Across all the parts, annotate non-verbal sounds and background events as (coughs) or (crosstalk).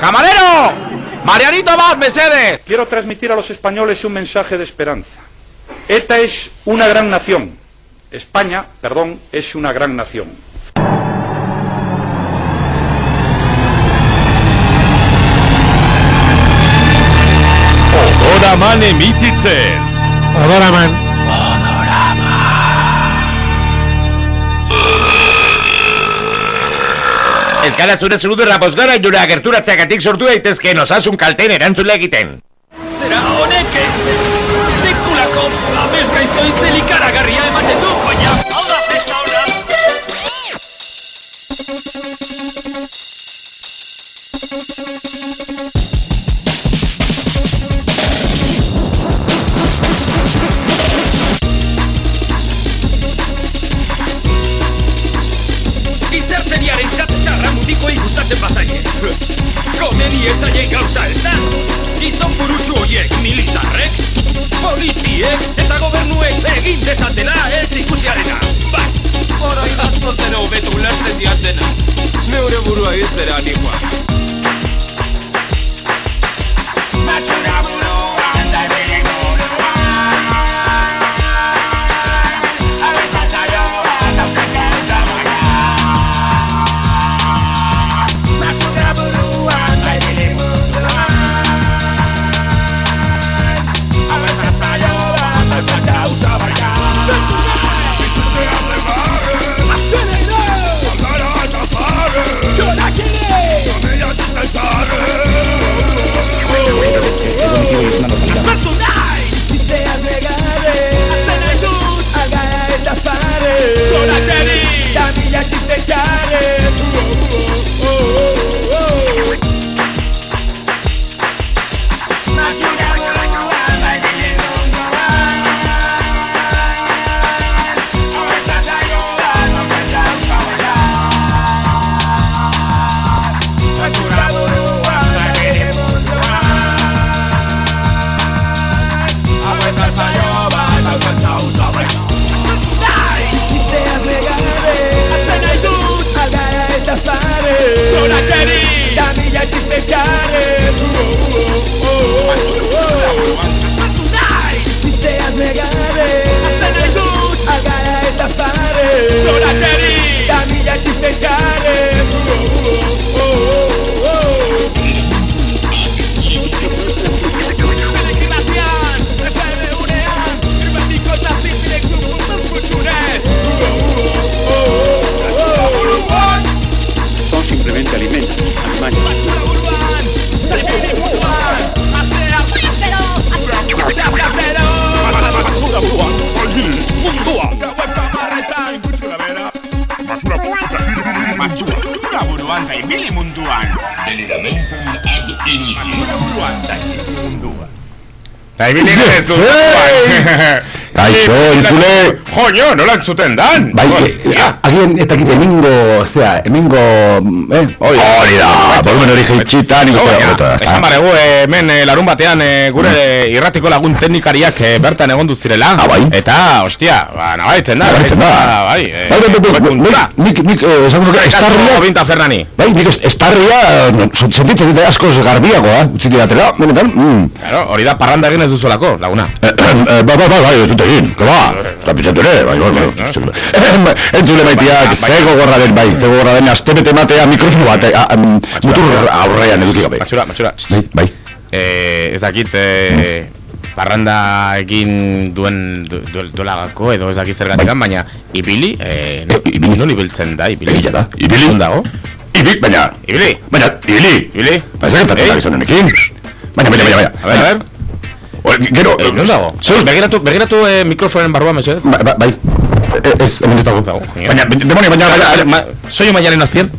¡Camarero! ¡Marianito más, Mercedes! Quiero transmitir a los españoles un mensaje de esperanza. ETA es una gran nación. España, perdón, es una gran nación. Odoraman emititzen. Odoraman. Ez gara zure zurudurra pozgara jura gerturatzeagatik sortu daitezkeen osasun kalten erantzule egiten. Zera honek ez sekulako abeskaizto itzeli karagarria ematen du, baina hau da festa ona. Gizarteriaren Komeni ez zaie gauza ez da? Gizon burutsu horiek militarrek, poliziek eta gobernuek egin dezatela ez ikusiarena. Bai, orain asko zero hobetu ulertzen diatena. Neure burua iztera Luis, no Kaixo, entzule. Joño, nola entzuten dan? Bai, Hostia. eh, agian ez dakit emingo, zera, emingo, eh? Hori da. Hori da, volumen hori jeitxita, nik uste Oia, hobeto da, ezta? esan baregu, eh, hemen eh, larun batean gure irratiko lagun teknikariak bertan egon zirela Ah, bai? Eta, ostia, ba, nabaitzen da Nabaritzen da. Bai, eh, Bai, bai, bai, nik, nik, esango zuke, estarria, Binta Fernani bai, nik es- estarria, sentitzen dute askoz garbiagoa, utzi didatela, benetan, mm. Claro, hori da parranda egin ez duzulako, laguna (clears throat) Ba, ba, ba, bai, ez dut egin, ba, eta pitzatu ere, bai, bai, bai, (laughs) entzule maitiak, Bai, bai. zego gorra den, bai, zego gorra den, astebete matea mikrofono bat, eh, ah, mutur aurrean eduki gabe. Matxura, matxura Bai, bai, eh, Ez dakit eh, parranda egin duen du, du, duelagako edo ez dakit zergatik Bai. baina ibili, eh, Eh, ibili. non ibiltzen da, ibili Egia da, ibili. Non dago? Ibi, baina, Ibili, baina, ibili, ibili Ba, ez gertatzen Eh? da gizonenekin. Baina, baina, baina, baina. A ver, a ver O, Gero, Eh, non dago? Zeus, Begiratu, begiratu eh, mikrofonen barruan, mesedez Ba- ba- Bai, Eh, ez, hemen ez dago. Baina, demonio, baina, baina, Ma, soy maialen azpien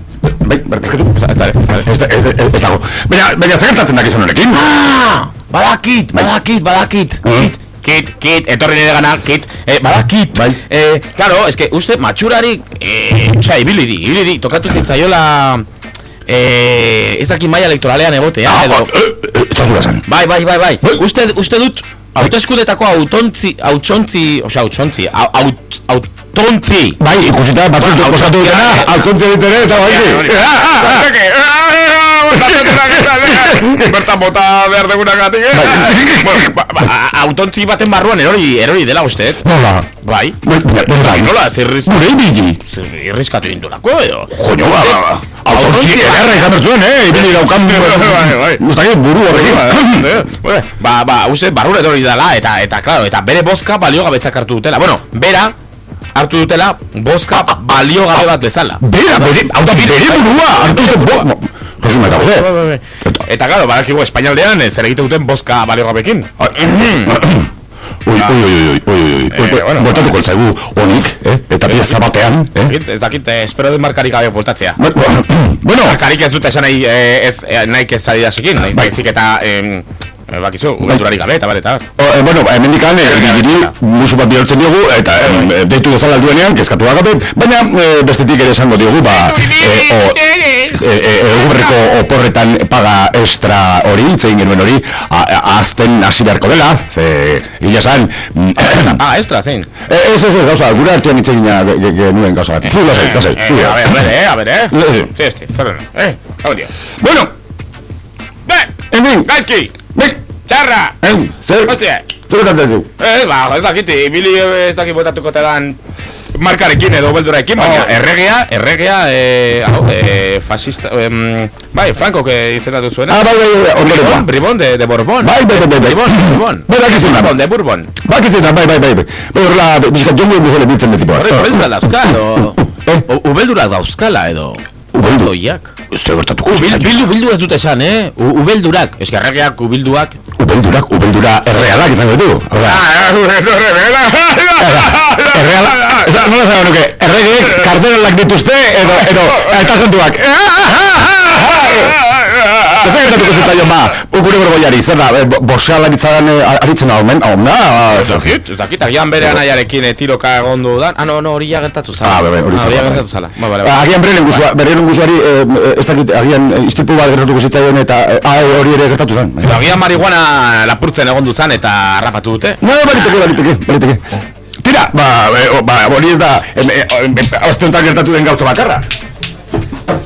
bai, barkatu. Eta, Ez, da- ez, da- ez dago. Baina, baina, zer gertatzen da gizonenekin? Ah, badakit, Bai. badakit, badakit Mm. Kit, kit, kit, etorri nire gana, kit eh, Badakit Bai. eh, Claro, es que uste matxurari eh, Osa, ibili di, ibili di Tokatu zitzaiola eh, Ez dakit maia elektoralean egotea Ah, edo, eh, eh, da zula zen. Bai, bai, bai, bai Bai. Uste, uste dut Autoeskudetako autontzi, autontzi, osea, autontzi, au, aut, autontzi Bai, ikusita, batzuk Ba, boskatu dutena, ja, altzontzi ditere, eta bai. Ah. Bertan bota behar degunak gatik, eh? Bueno, ba- ba- Autontzi baten barruan erori, erori dela uste, Nola? bai? Bai, bai, bai. Nola, zirriz, Gure ibili. irrizkatu indulako, edo? Joño, ba, ba, ba. Autontzi ederra izan bertzuen, eh? Ibili daukan... Bai, bai. Uztakit buru horrekin. Bueno, ba, ba, uste, barrura erori dela, eta, eta, claro, eta bere bozka baliogabetzak hartu dutela. Bueno, bera, hartu dutela, bozka baliogabe bat bezala. Bera, bere, hau da, bere burua, hartu dute, bo... Josu Meta, Bai, bai, Jose. Eta, claro, badakigu espainaldean, eh, zer egite duten bozka baliogabekin. Ui, (coughs) ui, ui, ui, ui, ui, ui, Eh, ui, bueno, botatuko el zaigu honik, eh? Eta pieza batean, eh? Ez dakit, eh, espero den markarik gabe voltatzea. (coughs) Bueno, Markarik ez dut esan nahi, eh, ez, nahi ez zari dasekin, nahi, Bai. baizik eta, bakizu, ubeldurarik gabe, eta bar, eta bar. O, eh, bueno, hemen dikan, eh, giri, musu bat bihurtzen diogu, eta eh, deitu dezala alduenean, kezkatu agabe, baina eh, bestetik ere esango diogu, ba, eh, o, eh, eh, egurreko oporretan paga extra hori, itzein genuen hori, azten hasi beharko dela, ze, gila mm, Ah, extra, zein. eh, ez, ez, ez, gauza, gure artean itzegin genuen gauza bat, zu, lasai, lasai, Eh, zu, eh, a ver, a ver, eh, a ver, eh. Eh, Sí, este, zer eh, hau. Bueno, Be, hemen, gaizki, nik, txarra, hemen, zer, hostia. zer kantzen zu? Eh, ba, ez dakit, ibili eh, ez dakit botatuko tegan markarekin edo beldurarekin, baina Oh. erregea, erregea, eh, hau, eh, fascista, em, bai, Franco, que izendatu zuena. Ah, bai, bai, bai. Bribón, Bribón de, de Borbón. Bai, bai, bai, bai, bai. Bribón, Bribón. Bai, dakizun da. Borbón, de Bourbon. Bak ez bai, bai, bai, bai. Bai, horrela, bizkat jongo bezala biltzen betipoa. Horrek, ubeldura dauzka, edo... Eh? O- Ubeldura dauzkala, edo... Ubeldu. Zer gertatuko Ubil, bildu, bildu ez dut esan, eh? U, ubeldurak. Erregeak, ubilduak... Ubeldurak, ubeldura errealak izango ditu. Erreala, ez- nola zango nuke, erregeek kardenalak dituzte, edo, edo, eta santuak. Ez gertatuko zitaion ba, ukure borboiari, zer da, eh, bo- boxealaritzadan eh, aritzen da, omen, hau da, Ez dakit, ez dakit, agian bere anaiarekin eh, tiroka egondu dan. Ah, no, no, hori gertatu zala. Ah, bai, bai, hori Ah, zala, bai. gertatu zala. Ba, bale, Ba, bale. Agian bere lengusua, bere lengusuari, eh, ez dakit, agian istripu bat gertatuko zitzaion eta ah, hori ere gertatu zen. Agian marihuana lapurtzen egondu zan eta harrapatu dute. No, bariteke, bariteke, bariteke. Tira, ba, ba, hori ez da, e, honetan gertatu den gauza bakarra.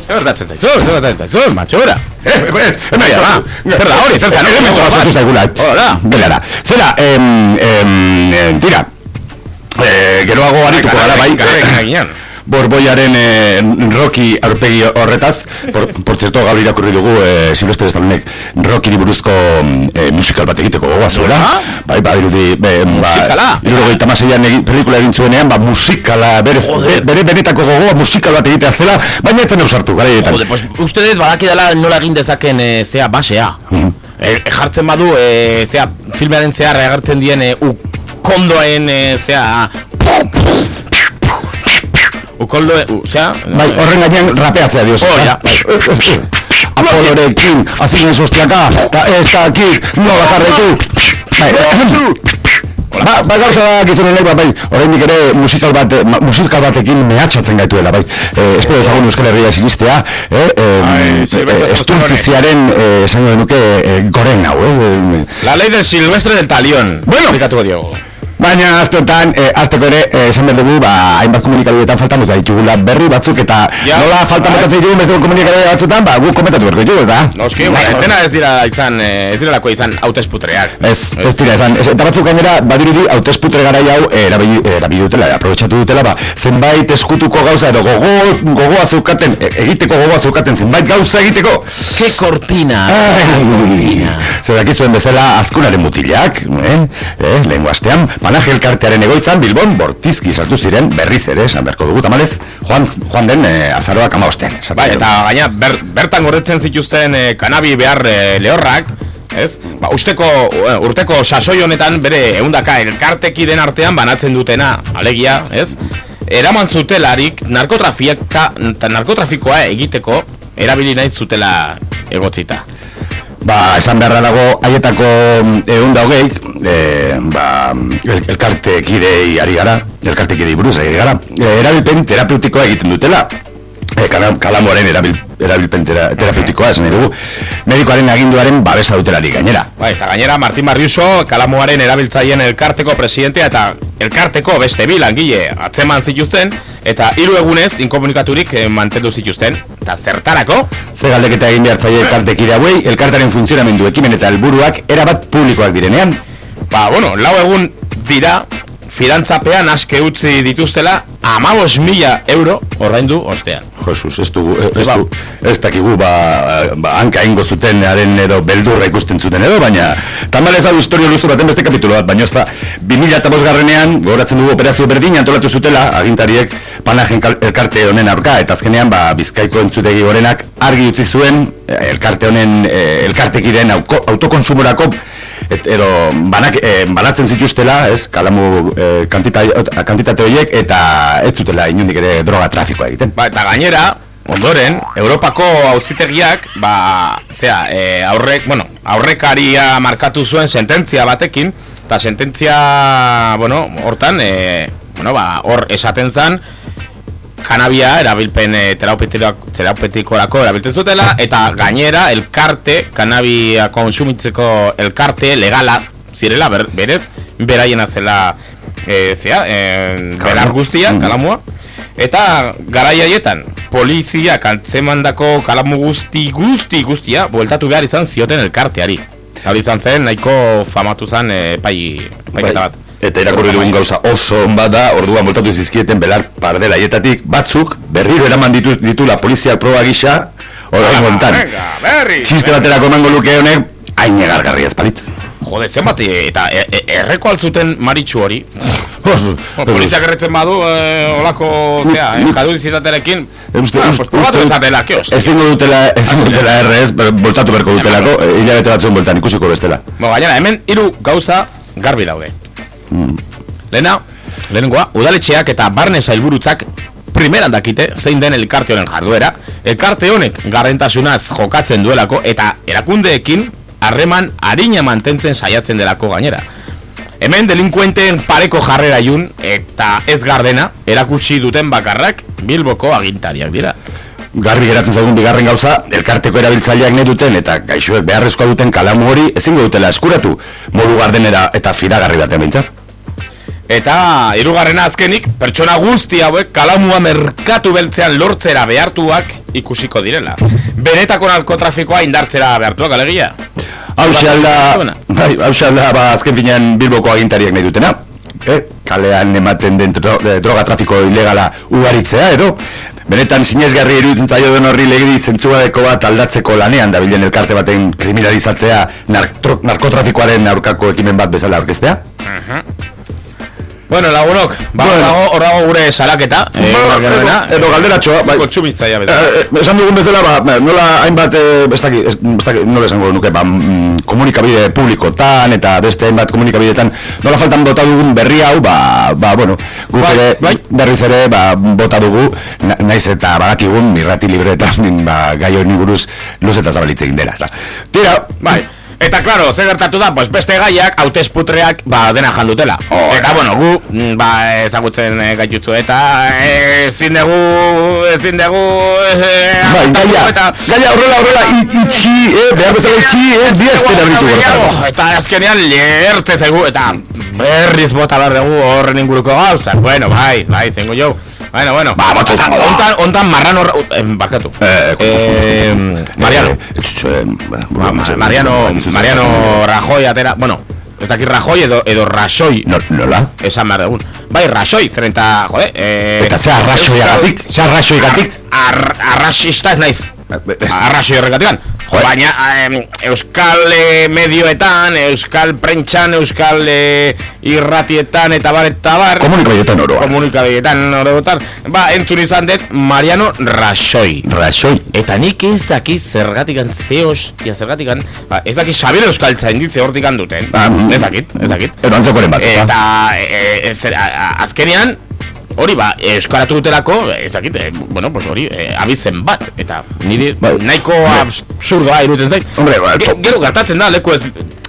Zer gertatzen zaizu, zer gertatzen zaizu, matxora. Eh, ez, Bai, ba, ba. Zer da hori, zer zen, hemen hemen trazatu bat. zaigula. Hola. Belara. Zera, em, em, em, tira, eh, geroago arituko gara, bai. Borboiaren eh, Rocky aurpegi horretaz, por, por cierto, gaur irakurri dugu eh, Silvestre Stallonek Rockiri buruzko eh, musikal bat egiteko gogoa zuela. Bai, ba, dirudi, be, Musikala? ba, irurogeita maseian egi, pelikula egin zuenean, ba, musikala, berez, be- bere benetako gogoa musikal bat egitea zela, baina ez zen eusartu, gara Jode, pues, uste dut badaki dela nola egin dezaken e, zea basea. Mhm. E, e, jartzen badu, e, zea, filmearen zehar agertzen dien e, ukondoen, e, zea... Ukoldo, u, zea... Bai, horren gainean rapeatzea dioz. Oh, ja. Apolorekin, hasi nien sostiaka, eta ez dakit, nola jarretu. Bai, Ba, ba gauza da gizon honek, ba, bai, oraindik ere musikal bat, musikal batekin mehatxatzen gaituela, bai. Eh, espero ezagun Euskal Herria sinistea, eh, eh, eh, estuntiziaren, eh, esango denuke, eh, goren hau, eh, La ley del silvestre del talión. Bueno. Explikatuko diogu. Baina azteotan, eh, azteko ere, eh, esan behar dugu, ba, hainbat komunikabideetan faltan dut ditugula berri batzuk, eta Ja. nola faltan Bai. botatzen ditugu beste komunikabide batzutan, ba, guk komentatu berko ditugu, ez da? Noski, Bai, bueno, dena ez dira izan, eh, ez direlako izan hautesputreak. Ez, ez dira esan, ez, eta batzuk gainera badirudi hautesputre garai hau erabili, erabili dutela, aprobetxatu dutela, ba, zenbait eskutuko gauza edo gogo, gogoa zeukaten, e- egiteko gogoa zeukaten, zenbait gauza egiteko. Ke cortina. Ai, zer dakizuen bezala azkunaren mutilak, eh? eh, lehengo astean, panaje elkartearen egoitzan Bilbon bortizki sartu ziren berriz ere, esan beharko dugu tamalez, joan, joan den eh, azaroak ama ostean. Bai, eta gaina ber, bertan gorretzen zituzten eh, kanabi behar eh, lehorrak, ez? Ba, usteko, urteko sasoi honetan bere eundaka elkarteki den artean banatzen dutena, alegia, ez? Eraman zutelarik narkotrafiaka, ta- narkotrafikoa egiteko erabili nahi zutela egotzita. Ba, esan beharra dago, haietako egun da hogeik, e, ba, el, elkarte kidei ari gara, elkarte kidei buruz ari gara, e, erabilpen terapeutikoa egiten dutela. E, kala- kalamuaren erabil, erabilpen tera, terapeutikoa esan dugu medikoaren aginduaren babesa dutelari gainera Bai, eta gainera Martin Barriuso kalamuaren erabiltzaileen elkarteko presidentea eta elkarteko beste bi langile atzeman zituzten eta hiru egunez inkomunikaturik eh, mantendu zituzten. Eta zertarako? Ze galdeketa egin behar zaie elkartekide hauei, elkartaren funtzionamendu ekimen eta helburuak erabat publikoak direnean. Ba, bueno, lau egun dira fidantzapean aske utzi dituztela amabos mila euro ordaindu ostean. Jesus, ez dugu, ez, du, ez dakigu, ba, ba, hanka ingo zutenaren edo beldurra ikusten zuten edo, baina tamalez hau historio luztu baten beste kapitulo bat, baina ez da, 2005 garrenean, gogoratzen dugu operazio berdin antolatu zutela, agintariek panajen elkarte honen aurka, eta azkenean, ba, bizkaiko entzutegi gorenak argi utzi zuen, eh, elkarte honen, eh, elkartekiren auko- autokonsumorako et, edo banak, eh, banatzen zituztela, ez, kalamu eh, kantita, kantitate horiek, eta ez zutela inundik ere droga trafikoa egiten. Ba, eta gainera, ondoren, Europako auzitegiak, ba, zera, e, aurrek, bueno, aurrekaria markatu zuen sententzia batekin, eta sententzia, bueno, hortan, e, bueno, ba, hor esaten zen, kanabia erabilpen e, terapeutikora- terapetikorako erabiltzen zutela, eta gainera, elkarte, kanabia konsumitzeko elkarte legala, zirela, ber, berez, beraiena zela, e, zera, e, belar guztia, Mm. kalamua, Eta garai haietan poliziak antzemandako kalamu guzti guzti guztia bueltatu behar izan zioten elkarteari. Hori izan zen nahiko famatu zen e, pai, paiketa bat. Eta irakurri dugun gauza oso on bat da, orduan voltatu zizkieten belar pardela hietatik batzuk berriro eraman ditu, ditula poliziak proba gisa, orain berri! Txiste baterako emango luke honek, hain egargarri ezpalitz. Jode, zenbat, eta e, e, erreko altzuten maritxu hori. (laughs) Poliziak erretzen badu, e, olako, zea, eh, kaduzitaterekin. Uste, Ah, uste, uste- dezatela. Ezingo dutela, ezingo dutela errez, voltatu berko dutelako, eh, hilabete batzuen voltan ikusiko bestela. Bo, gainera, hemen hiru gauza garbi daude. Lehena, lehenengoa, udaletxeak eta barne sailburutzak primeran dakite zein den elkarte honen jarduera, elkarte honek garrentasunaz jokatzen duelako eta erakundeekin harreman harina mantentzen saiatzen delako gainera. Hemen delinkuenteen pareko jarrera jun eta ez gardena erakutsi duten bakarrak Bilboko agintariak dira. Garbi geratzen zaigun bigarren gauza, elkarteko erabiltzaileak nahi duten eta gaixoek beharrezkoa duten kalamu hori ezingo dutela eskuratu, modu gardenera eta fidagarri batean behintzat. Eta hirugarrena azkenik, pertsona guzti hauek kalamua merkatu beltzean lortzera behartuak ikusiko direla. Benetako narkotrafikoa indartzera behartuak alegia. Hauxe alda, Zuena. bai, hauxe alda, ba, azken finean Bilboko agintariak nahi dutena. Eh? Kalean ematen den eh, droga trafiko ilegala ugaritzea, edo? Benetan sinesgarri iruditzen zaio den horri legedi zentzuadeko bat aldatzeko lanean dabilen elkarte baten kriminalizatzea narkotrafikoaren aurkako ekimen bat bezala aurkeztea? Bueno, lagunok, ba, Bueno. dago, hor dago gure salaketa. Eh, Ba, edo- edo galderatxoa, bai. Kontsumitzaia bezala. Eh, eh, esan dugun bezala, ba, ba, nola hainbat, eh, ez dakit, nola esango nuke, ba, mm, komunikabide publikotan eta beste hainbat komunikabidetan, nola faltan bota dugun berri hau, ba, ba, bueno, guk Bai, ere, bai. berriz ere, ba, bota dugu, na, naiz eta badakigun, mirrati libretan, ba, gai honi buruz, luz eta zabalitze egin dela. Tira, Bai. Eta, claro, zer gertatu da, pues beste gaiak, hautesputreak, ba, dena jandutela. Oh, eta, bueno, gu, mm, ba, ezagutzen e, gaitutzu, eta eh, ezin dugu, ezin dugu, e, bai, gaia, gaia horrela, horrela, it, itxi, eh, behar bezala itxi, eh, diazten erritu gertatu. Eta azkenean lehertze zaigu, eta berriz bota behar dugu horren inguruko gauzak. Bueno, bai, bai, zengo jo. Bueno, bueno. Ba, Eta izango da. Ontan, ontan marrano, eh, barkatu. Eh, Eh, Mariano. Mariano, Mariano Rajoy atera, bueno, ez dakit Rajoy edo, edo Rajoy No, nola? esan behar dugun. Bai, Rajoy, zeren eta, jode, eh, Eta ze arrazoiagatik, ze arrazoiagatik. Ar, arrasista ez naiz. Arrazoi horregatikan. Joder. Baina em, Euskal eh, medioetan, Euskal prentxan, Euskal eh, irratietan eta bar eta bar Komunikabideetan oroa. Komunikabideetan orotan Ba, entzun izan dut Mariano Rajoy Rasoi. Eta nik ez dakiz zergatikan, ze hostia zergatikan ba, Ez dakiz Xabier Euskaltza inditze hortikan duten Ah, mm. Ez dakit, ez dakit Edo antzekoren bat. Eta e, e, a- azkenean Hori ba, euskaratu dutelako, ez dakit, e, bueno, pues hori, e, abizen bat, eta niri Bai. nahiko absurdoa iruten zait. Hombre, ba, Ge- Gero gertatzen da, leku ez,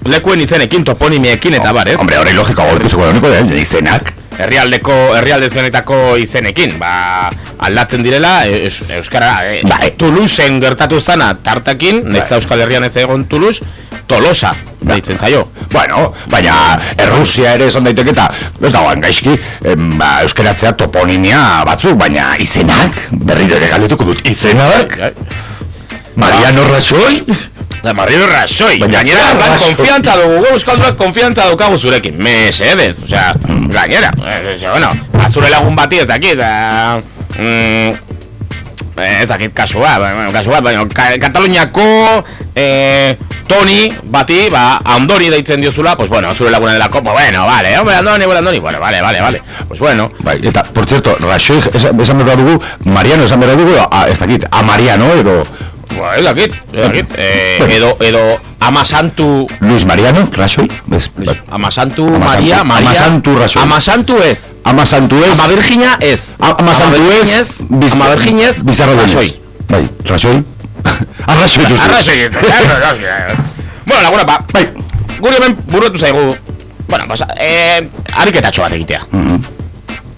lekuen izenekin, toponimiekin eta bar, ez? Hombre, hori logiko da, niko da, izenak. Herrialdeko herrialde ezberdinetako izenekin, ba, aldatzen direla eus, euskara e, Bai. Toulouseen gertatu zana tartakin, Bai. naizta Euskal Herrian ez egon Toulouse, Tolosa deitzen zaio. Bueno, baina Errusia ere esan daiteke eta ez dagoen gaizki em, ba, euskeratzea toponimia batzuk, baina izenak berriro ere galdetuko dut izenak Bai, Mariano Rajoy Da Mariano Rajoy. Baina gainera, bat, Rajoy? konfiantza dugu, gu euskalduak konfiantza daukagu zurekin. Mesedez, osea, gainera. Eh, eh, bueno, azure lagun bati ez dakit, da... Mm, eh, ez dakit kasu bat, ba, bueno, kasu bat, baina ka, Kataluniako eh, Toni bati, ba, Andoni deitzen diozula, pues bueno, zure laguna delako, pues bueno, vale, hombre, Andoni, bueno, Andoni, bueno, vale, vale, vale, pues bueno, Bai, eta, por cierto, Rajoy esan, esan behar dugu, Mariano esan behar dugu, a, ez dakit, a Mariano edo Ba, ez dakit, ez dakit, (laughs) eh, edo, edo Amasantu Luis Mariano, Rajoy, ez, Amasantu Amasantu- Maria, Maria. Amasantu Rajoy. Amasantu ez. Ama Santu ez, Ama Virginia ez. A- Ama Santu ez, Biz- Ama Virginia ez. Bizarro. Rajoy. Bai, Rajoy, Arrazoy duzu. Arrazoy Bueno, laguna, ba Bai, Guri hemen burutu zaigu. Bueno, pues, eh, ariketatxo bat egitea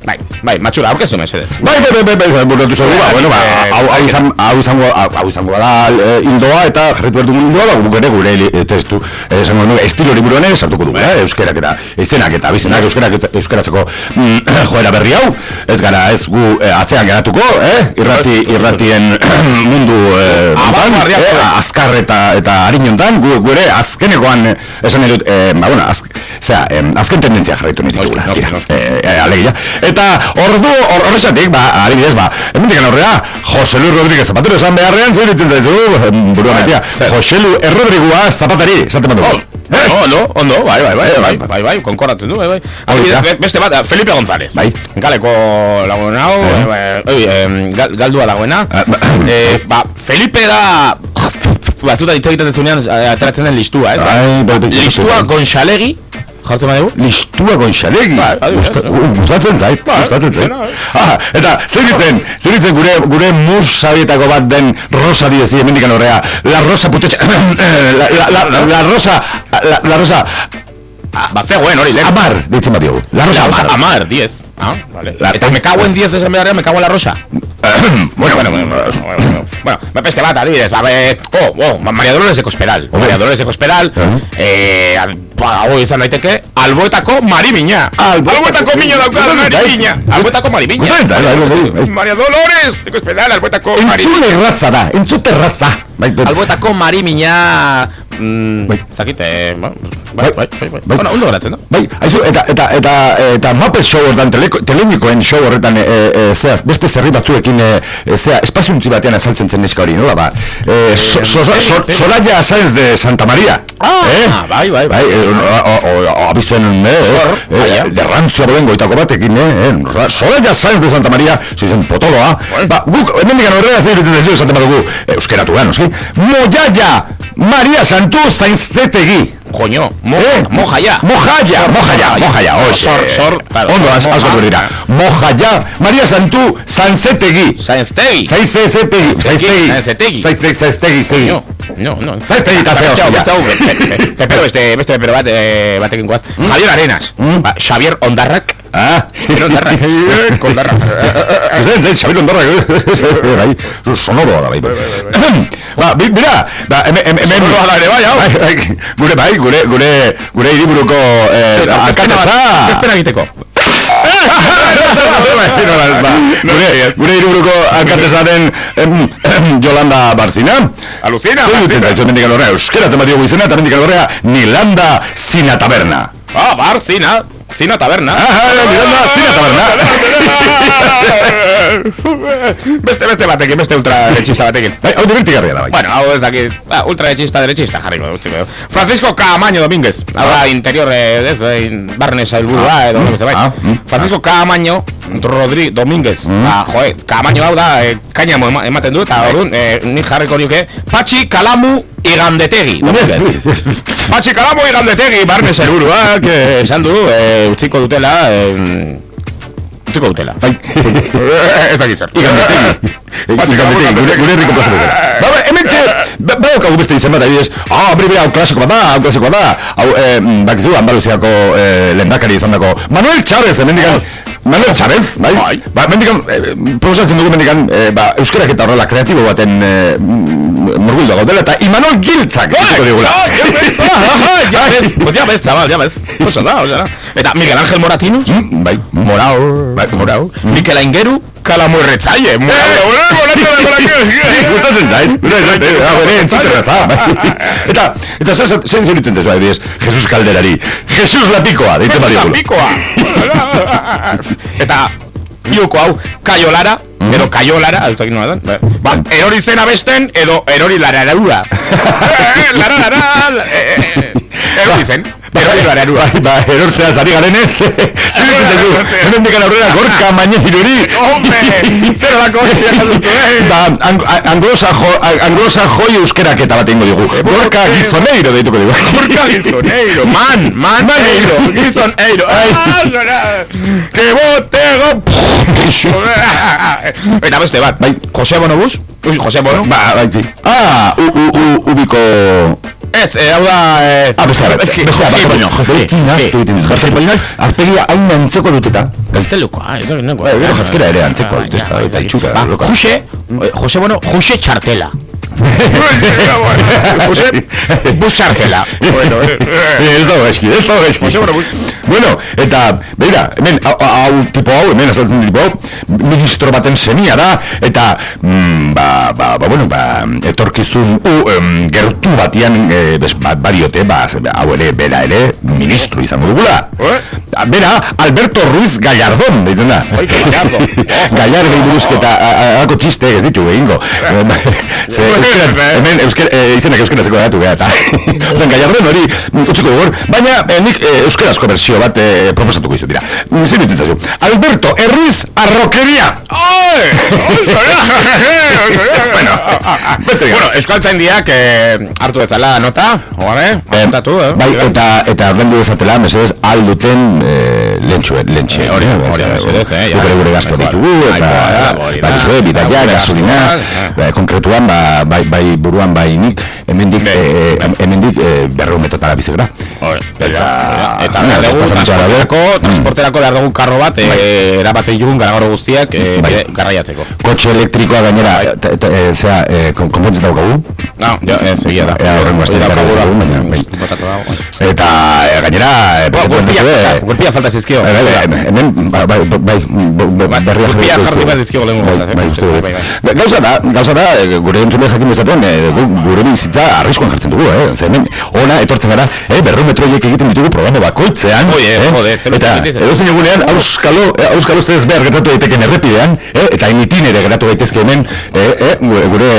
Bai, bai, matxura, aurkeztu mesedez. Bai, bai, bai, bai, bai, buratu zaigu, ba, bueno, ba, hau, hau, izan, hau izango, hau, izango da eh, ildoa eta jarretu behar dugun ildoa, ba, guk ere gure eh, testu, eh, esango nuke, estilo liburuan ere sartuko dugu, eh, euskerak eta izenak eta bizenak euskerak eta euskeratzeko mm, (clears throat) joera berri hau, ez gara ez gu eh, atzean geratuko, eh, irrati, irratien (clears throat) mundu eh, Abanguardian, eh, azkar eta, eta harinontan, gu, gure azkenekoan, esan nahi dut, eh, ba, bueno, az, zera, azken tendentzia jarraitu eh, eh, alegia. Eta ordu hor- horrezatik, ba, adibidez, ba, hemendik aurrea, Jose Luis Rodríguez Zapatero esan beharrean, zer ditzen zaizu, buruan Bai, zer. Jose Lu Errodrigua Zapatari, esaten bat dugu. Oh, ondo, ondo, bai, bai, bai, Eh, bai, bai. bai, bai, konkorratzen du, bai, bai. Adibidez, be- Beste bat, Felipe González. Bai. Galeko lagun hau, Eh. eh, gal- galdua dagoena. Ah, ba- Eh, ba, Felipe da... Batzuta hitz egiten dezunean, eh, ateratzen den listua, eh? Bai, bai, bai, Listua bai. Gonxalegi, jartzen badugu? Listua gonxalegi, Bai, eh. uh, gustatzen zait, Bai, gustatzen zait. Ah, eta zer ditzen, zer ditzen gure, gure mus sabietako bat den rosa diezi hemendikan horrea, la rosa putetxa, (coughs) la, la, la, la rosa, la, la rosa, Ba, zegoen hori, lehen. amar, ditzen bat diogu, la rosa amar. Amar, 10. Ah, vale. La- Eta me cago en 10 esan beharrean, me cago en la rosa. (clears throat) bueno, Bueno, bueno, bueno, bueno, bueno, me peste bat, adibidez, ba, be, oh, oh, Maria Dolores de Cospedal, Maria Dolores Aha. eh, ba, hau izan daiteke, alboetako marimiña, Alboetako- alboetako miña dauka Gustatzen zait. marimiña, alboetako zait, bai, bai, bai. Maria Dolores de Cospedal, alboetako marimiña, Entzule raza da, entzute raza. Bai, bai. alboetako marimiña, mm, Bai. zakite, ba, Bai. bai, bai, bai, bueno, ondo geratzen da. Bai, aizu, eta, eta, eta, eta Muppet show horretan, teleko- teleunikoen show horretan, e, e, zea, beste zerri batzuekin, e, e, zea, espaziontzi batean azaltzen zen neska hori, nola, ba, e, so, so, so, so, Soraya Sáenz de Santa Maria. Ah, eh? bai, bai, bai. Bai, e, o, o, o, abizuen, eh, eh, eh, eh. derrantzua boden goitako batekin, eh, eh, Soraya Sáenz de Santa Maria, zizen potoloa, ba, guk, hemendikan horrela zeiretzen ez esaten badugu, euskeratu da, noski, Moyaya Maria Santu Zainzetegi. Coño, mo, Eh? mojaya. Mojaya, mojaya, mojaya, oye. Sor, sor, claro. Ondo, az, Moja. asko dira. Mojaya, Maria Santu, Sanzetegi. Sainztegi. Zaiztetegi, zaiztegi. Zaiztetegi. Zaiztegi, zaiztegi, tegi. No, no, no. Zaiztegi eta zeo, Beste hau, ja. beste hau, pe- pe- Pepero beste, beste pepero bat, eh, batekin guaz. Javier Arenas. Mm. Ba, Xavier Ondarrak. Ah. Ondarrak. Ondarrak. Zain, zain, Xabir Ondorra, bai, sonoroa da, bai. Ba, bi- mira, ba, hemen, hemen, hemen, Sonoroa da ere, bai, hau. bai, gure, bai, gure, gure, gure hiriburuko, eh, alkatesa. Ezpena egiteko. Gure, hiriburuko alkatesa den em, em, (clears throat) Yolanda Barzina. Alucina, Zer duten Barzina. zaizu mendik alorrea, euskeratzen bat diogu izena, eta mendik alorrea, Nilanda Zina Taberna. Ah, bar, Zina taberna. Ah, Nilanda Zina (laughs) beste, beste batekin, beste ultra derechista batekin. Bai, hau divertigarria da, bai. Bueno, hau ez dakit, ba, ultra derechista, derechista jarriko dut. Francisco Caamaño Domínguez, hau da interior, eh, ez, eh, barne sailburua, edo, no, Ah, bai. mm. Francisco Caamaño Rodri Domínguez, ba, joe, Caamaño hau da, eh, kainamo ema- ematen du, eta orduan, eh, nik jarriko nioke, Patxi Kalamu Igandetegi, (laughs) Domínguez. Patxi Kalamu Igandetegi, barne sailburuak, eh, esan du, eh, utziko dutela, eh, utziko dutela. Bai. (laughs) ez dakit zer. Igandetegi. (laughs) Igandetegi, gure, gure herriko plaza bezala. (laughs) Ba, ba, hemen txe, ba, badaukagu beste izen bat, adibidez, ah, bri, bri, hau klasiko bat da, hau klasiko bat da, hau, eh, mm, bakizu, Andaluziako eh, lehendakari izan dako, Manuel Chávez, hemendikan, Manuel Chávez, bai, ba, mendikan, eh, proposatzen dugu mendikan, eh, ba, euskerak eta horrela kreatibo baten eh, mm, murguldo gaudela, eta Imanol Giltzak, dituko digula. Ya ves, (laughs) ah, ya ves, pues ya ves, chaval, ya ves. Oso da, oso da. Eta Miguel Ángel Moratino, Mm, Bai, Morao, bai, morau. Mikel Aingeru, Kalamuerretzaile, Morao, Gustatzen zait, gustatzen zait, bere, entzutera za, bai. Eta, eta zer zuritzen zezu, adibidez, Jesus Kalderari, Jesus Lapikoa, deitzen badi gula. Pikoa. Eta Iuko hau, kaiolara, edo kaiolara, ez dakit nola da. (laughs) Ba, erori zen abesten, edo erori lararua. Lara, lara, erori zen, lararua. Bai, ba, erortzea zari garen ez. (laughs) Zuritzen zezu, hemen dikan aurrera gorka (laughs) maine hiruri. Hombre, (laughs) zer lako? Ba, anglosa jo, anglosa joi euskerak eta bat ingo digu. Gorka gizoneiro deituko digu. Gorka gizoneiro, man, man, eiro, gizoneiro. Ah. Que botego. Eta beste bat, bai, Jose Bono bus? Ui, Jose Bono? Ba, bai. Ah, u, u, u, ubiko... Ez, eh, hau da... Eh, Ah, beste bat, Jose beste bat, sí. Jose Bono, arpegia hain antzeko duteta. Gazteluko, ah, ez da nengo. Bai, gero jaskera ere antzeko dut, ez da, eta itxura, Ba, loka. Jose, eh, Jose Bono, Jose Txartela. Jose Bus Txartela. Bueno, Ez dago gaizki, ez dago. Jose Bus. Bueno, eta, beira, hemen, hau, tipo hau, hemen azaltzen tipo hau, ministro baten semia da, eta, mm, ba, ba, ba, bueno, ba, etorkizun u, em, gertu batian, e, ba, bariote, ba, hau ere, bera ere, ministro izango dugula. Eh? Bera, Alberto Ruiz Gallardón, deitzen da. Oi, Gallardo. (laughs) Gallardo buruzketa, alako txiste ez ditu egingo. (laughs) Ze, euskera, hemen euskera, e, izenak euskarazeko datu beha, eta (laughs) Zen Gallardón hori utziko dugu, baina eh, nik eh, euskarazko versio bat eh, proposatuko izu dira. Zer dut zazu? Alberto Erruiz Arrokeria! Oi! Bueno. Bueno, euskaltzaindiak eh, hartu ezala nota, ogabe, apuntatu, eh? Bai, eta eta ordendu dezatela, mesedez, alduten lentxue, lentxe. Eh, hori, hori, eh, ja. Guk ere gure gazko Bai, ditugu, bai, eta, bai, hori da. bai, zue, bidaia, gasolina, eh. konkretuan, ba, bai, bai buruan, bai nik, hemendik, Bai. em- hemendik, berreun metotara bizigara. Hori, Eta, eta behar dugu transporterako, Mm. transporterako behar dugu karro bat, erabate ditugun garagoro guztiak eh, Bai. bide- garraiatzeko. Kotxe elektrikoa gainera, eta, eta, zera, kon- konpontzen daukagu, No, jo, ez, egia da. Ea, horrengo Hori daukagu baina, bai. Dago. eta gainera, gurpia, falta- zizkio. Bai, bai, bai, hemen, bai, bai, bai, bai, Bai, berria jarri behar Bai, gauzak, eh? bai, dut. Bai, bai. Ba, Gauza da, gauza da, eh, gure entzule jakin dezaten, eh, gu- gure bizitza arriskuan jartzen dugu, eh? Ze hemen, ona, etortzen gara, eh, berro metroiek egiten ditugu programa bakoitzean, Oie, eh? jode, zer eta edo zein egunean, auskalo, auskalo zez behar gertatu daiteken errepidean, eh? eta initin ere gertatu daitezke hemen, eh, eh, gu- gure,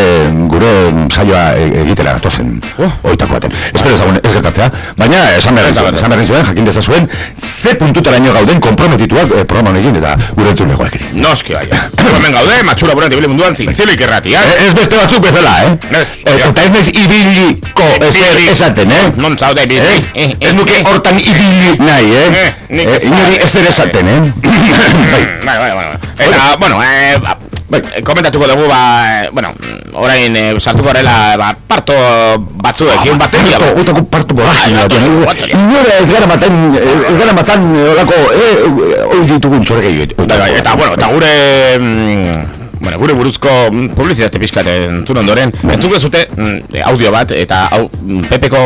gure saioa egitera gatozen, oitako baten. Espero ezagun ez gertatzea, baina esan behar zuen, esan behar zuen, jakin dezazuen, ze puntutaraino gauden komprometituak eh, programa honekin eta gure entzulegoak ere. Noski baina. Gu hemen gaude, matxura buruan tibili munduan zintzilik erratia. Eh, Ez beste batzuk bezala, eh? Ez, Eh. Eta ez naiz ibiliko ezer Ibili. esaten, eh? Non zaude, bi, Eh? eh, Ez nuke hortan ibili nahi, eh? Eh, Eh, ez Inori ezer esaten, eh? (coughs) Bai, bai, bai, bai. Eta, bueno, eh, ba, eh, komentatuko dugu, ba, eh, bueno, orain eh, sartuko horrela, ba, parto batzuekin, bateria. Parto, utako parto Bai, bateria, bateria. Inora ez gara matan, ez gara matan olako, eh, hori ditugun txorgei. Bai, bai, eta, bueno, eta gure... Bueno, gure buruzko mm, publizitate pixkat entzun ondoren. Entzun zute mm, audio bat eta hau mm, Pepeko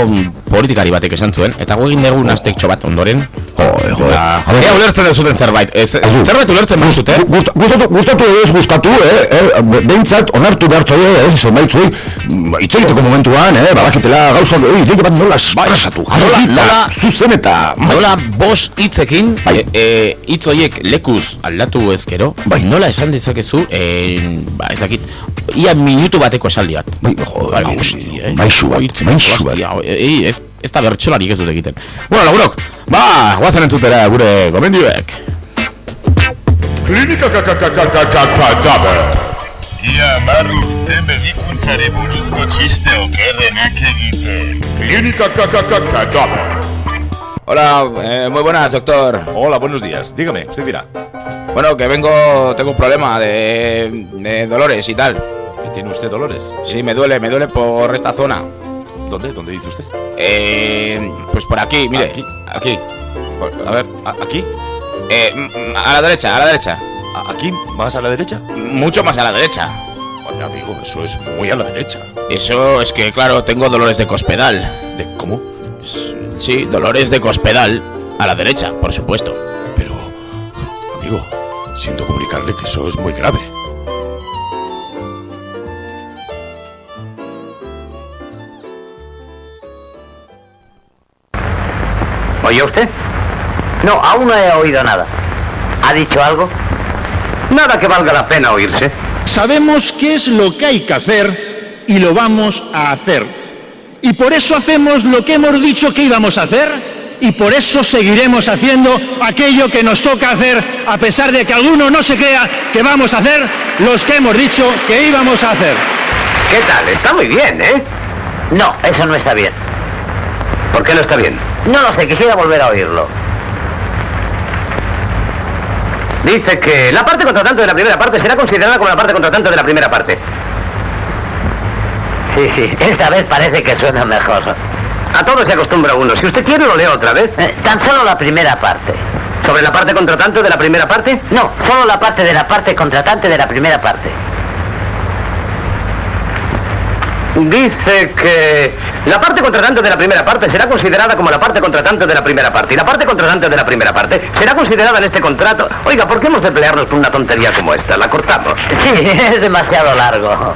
politikari batek esan zuen Eta gu egin dugu nastekxo bat ondoren. Jode, jode. Ba, Ea ulertzen duzuten zerbait? Ez. Zerbait ulertzen behar zute Gust- Gustatu, gustatu ez gustatu, eh, eh, behintzat onartu behar zoie, eh, zenbait zuei, mm, hitz egiteko momentuan, eh, badakitela gauzak, eh, ideia bat nola espresatu, Bai, nola- nola- zuzen eta, Nola bos hitzekin Bai. e, e, hitz horiek lekuz aldatu ezkero. Bai. Nola esan dezakezu e, ba, ezakit Ia minutu bateko esaldi bat Bai, jo, Bai, bai, eh. maisu bat, maisu bat. ei, ez, ez da bertxolarik ez dut egiten Bueno, laburok, ba, guazen entzutera gure gomendioek Klinika kakakakakakakadaber. Ia marru urte medikuntzare buruzko txiste okerrenak egiten. Klinika kakakakadaber. Hola, eh, muy buenas, doctor Hola, buenos días. Dígame, usted dirá. Bueno, que vengo, tengo un problema de, de dolores y tal ¿Tiene usted dolores? Sí, me duele, me duele por esta zona. ¿Dónde? ¿Dónde dice usted? Eh, pues por aquí, mire. Aquí. Aquí. Por- a ver. ¿A- ¿Aquí? Eh, mm, a la derecha, a la derecha. ¿A- ¿Aquí? ¿Más a la derecha? Mucho más a la derecha. Oye, amigo, eso es muy a la derecha. Eso es que, claro, tengo dolores de cospedal. ¿De cómo? S- Sí, dolores de cospedal. A la derecha, por supuesto. Pero, amigo, siento comunicarle que eso es muy grave. ¿Oye usted? No, aún no he oído nada. ¿Ha dicho algo? Nada que valga la pena oírse. Sabemos qué es lo que hay que hacer y lo vamos a hacer. Y por eso hacemos lo que hemos dicho que íbamos a hacer y por eso seguiremos haciendo aquello que nos toca hacer a pesar de que alguno no se crea que vamos a hacer los que hemos dicho que íbamos a hacer. ¿Qué tal? Está muy bien, ¿eh? No, eso no está bien. ¿Por qué no está bien? No lo sé, quisiera volver a oírlo. Dice que la parte contratante de la primera parte será considerada como la parte contratante de la primera parte. Sí, sí, esta vez parece que suena mejor. A todo se acostumbra uno. Si usted quiere, lo leo otra vez. tan solo la primera parte. ¿Sobre la parte contratante de la primera parte? No, solo la parte de la parte contratante de la primera parte. Dice que la parte contratante de la primera parte será considerada como la parte contratante de la primera parte. Y la parte contratante de la primera parte será considerada en este contrato. Oiga, ¿por qué hemos de pelearnos por una tontería como esta? La cortamos. Sí, (laughs) es demasiado largo.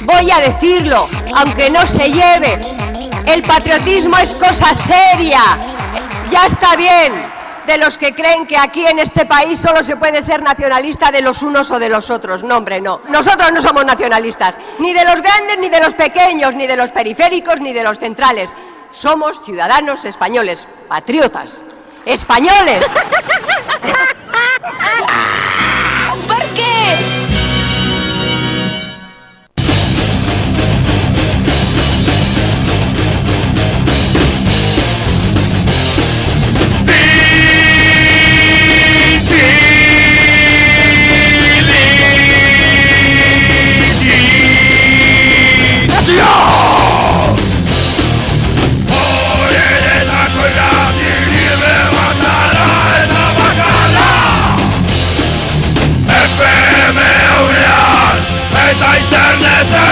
voy a decirlo, aunque no se lleve. El patriotismo es cosa seria. Ya está bien de los que creen que aquí en este país solo se puede ser nacionalista de los unos o de los otros. No, hombre, no. Nosotros no somos nacionalistas, ni de los grandes, ni de los pequeños, ni de los periféricos, ni de los centrales. Somos ciudadanos españoles, patriotas. ¡Españoles! (laughs)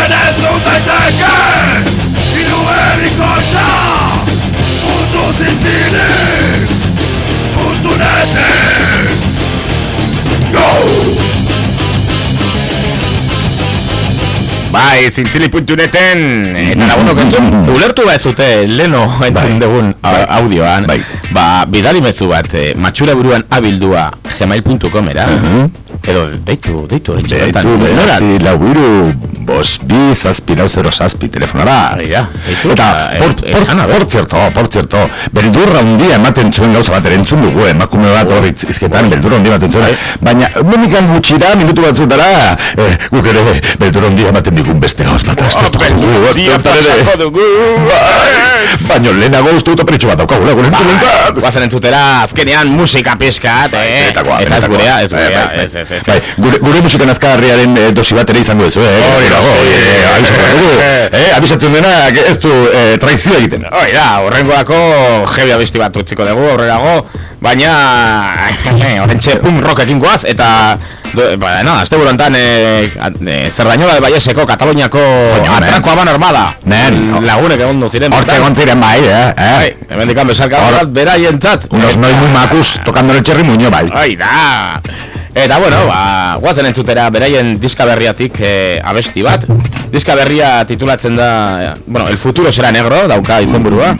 interneten entzun daiteke Hiru Puntu netik Go! Bai, zintzili.neten Eta lagunok entzun. (laughs) Ulertu ba zute Leno entzun dugun a- audioan. Bai. Ba, bidali mezu bat eh, Matxura buruan abildua gmail.com era Edo deitu, deitu. Deitu, Nora? bederatzi, lau hiru, bos, bi, zazpi, lau, zero, zazpi, telefonara. Hori da, deitu Eta, por, eh, por, por zerto, por zerto, beldurra handia ematen zuen gauza bat erentzun dugu, emakume bat hor hizketan beldurra handia ematen zuen, baina, memikan gutxira, minutu batzutara, eh, guk ere, beldurra handia ematen digun beste gauz bat aztertuko dugu, pasako dugu Bai, Baina lehenago uste dut operetxo bat daukagula, gure entzunentzat. Guazen entzutera azkenean musika pizkat, eh? Benetakoa, Eta ez gurea, ez Bai, gurea, bai, bai. ez, ez, ez. Bai, gure, gure musikan azkarriaren eh, dosi bat ere izango duzu, eh? Hori da, dago, hori, eh, (laughs) eh, abisatzen eh, abisatzen dena, ez du eh, traizioa egiten. Hoi da, horrengoako jebi abesti bat utziko dugu, horrelago, baina (laughs) horrentxe punk rock ekin goaz, eta do, ba, no, azte burontan e, e, Zerdañola de Baieseko, Kataloniako Baina, atrako aban armada Nen, lagunek egon ziren Hortxe egon ziren bai, eh? Bai, eh? hemen dikan besarka bat beraientzat Unos noi muy macus, tocando el cherry muño, bai. Ai da Eta bueno, ba, guazen entzutera beraien diska berriatik eh, abesti bat Diska berria titulatzen da, bueno, El futuro será negro, dauka izenburua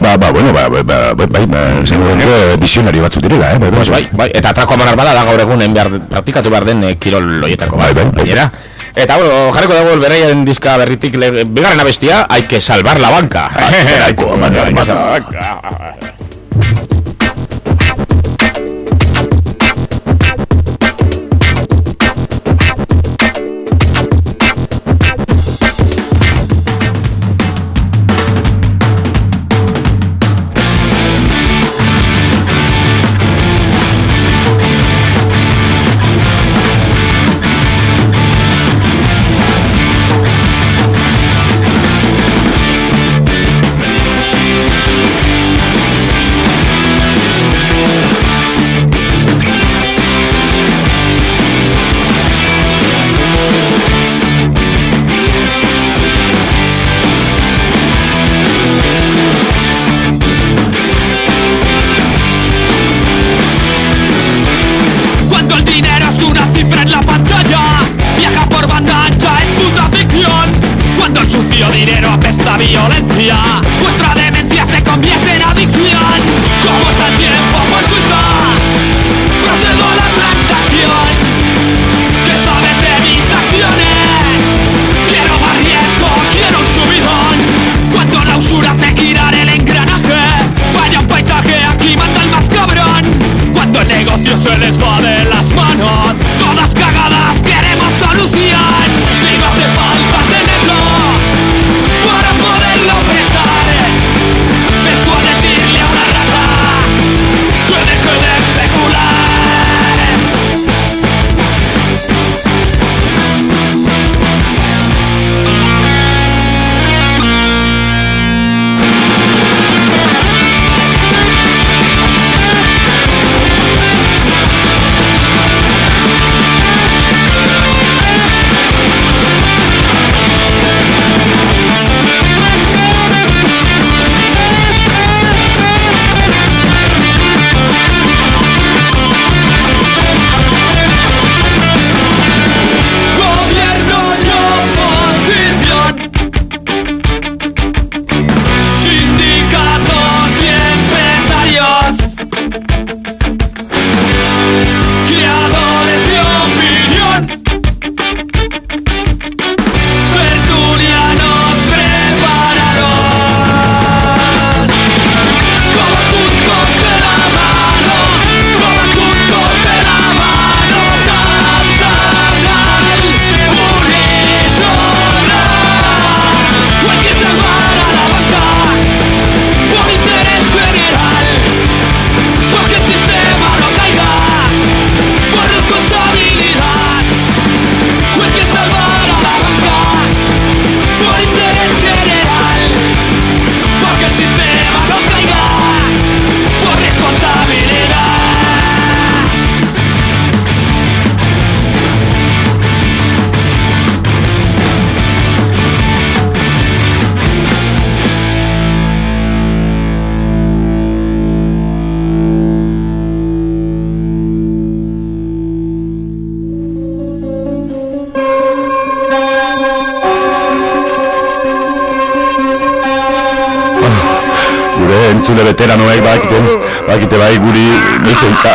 Ba, ba, bueno, ba, ba, ba, ba, bai, ba, denko visionario batzu direla, eh? Bai, Pues bai, bai, eta atrako amanar bada da gaur egun behar, praktikatu behar den eh, kirol loietako bat, Bai, bai, bai. Eta, bueno, jarriko dago berreien diska berritik bigarren abestia, hay que salvar la banca. La (laughs) Hay que salvar la banca.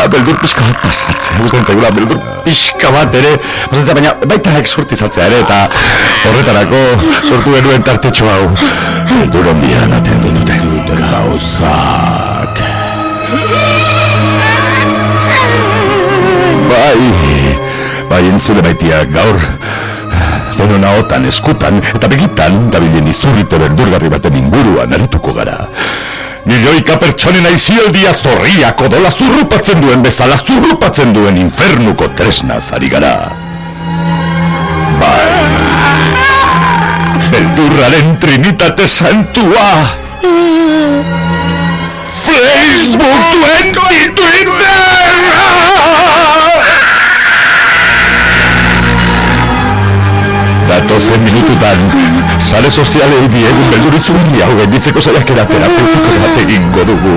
Beldur pixka bat pasatzea. Gusten zaigula beldur pixka bat ere, pasatzea baina baita sortizatzea ere eta horretarako sortu genuen tartetxo hau. Beldur ondian atendu duten gauzak. Bai, bai entzule baitiak gaur denon ahotan eskutan eta begitan dabilen izurrite berdurgarri baten inguruan gara. Milioika pertsonen aizialdia zorriak odola zurrupatzen duen bezala zurrupatzen duen infernuko tresna ari gara. Bai, beldurraren trinitate santua. Facebook 20 Twitter! Datozen minututan, sare sozialei diegun beldurizun hau gainditzeko saiakera terapeutiko bat egingo dugu.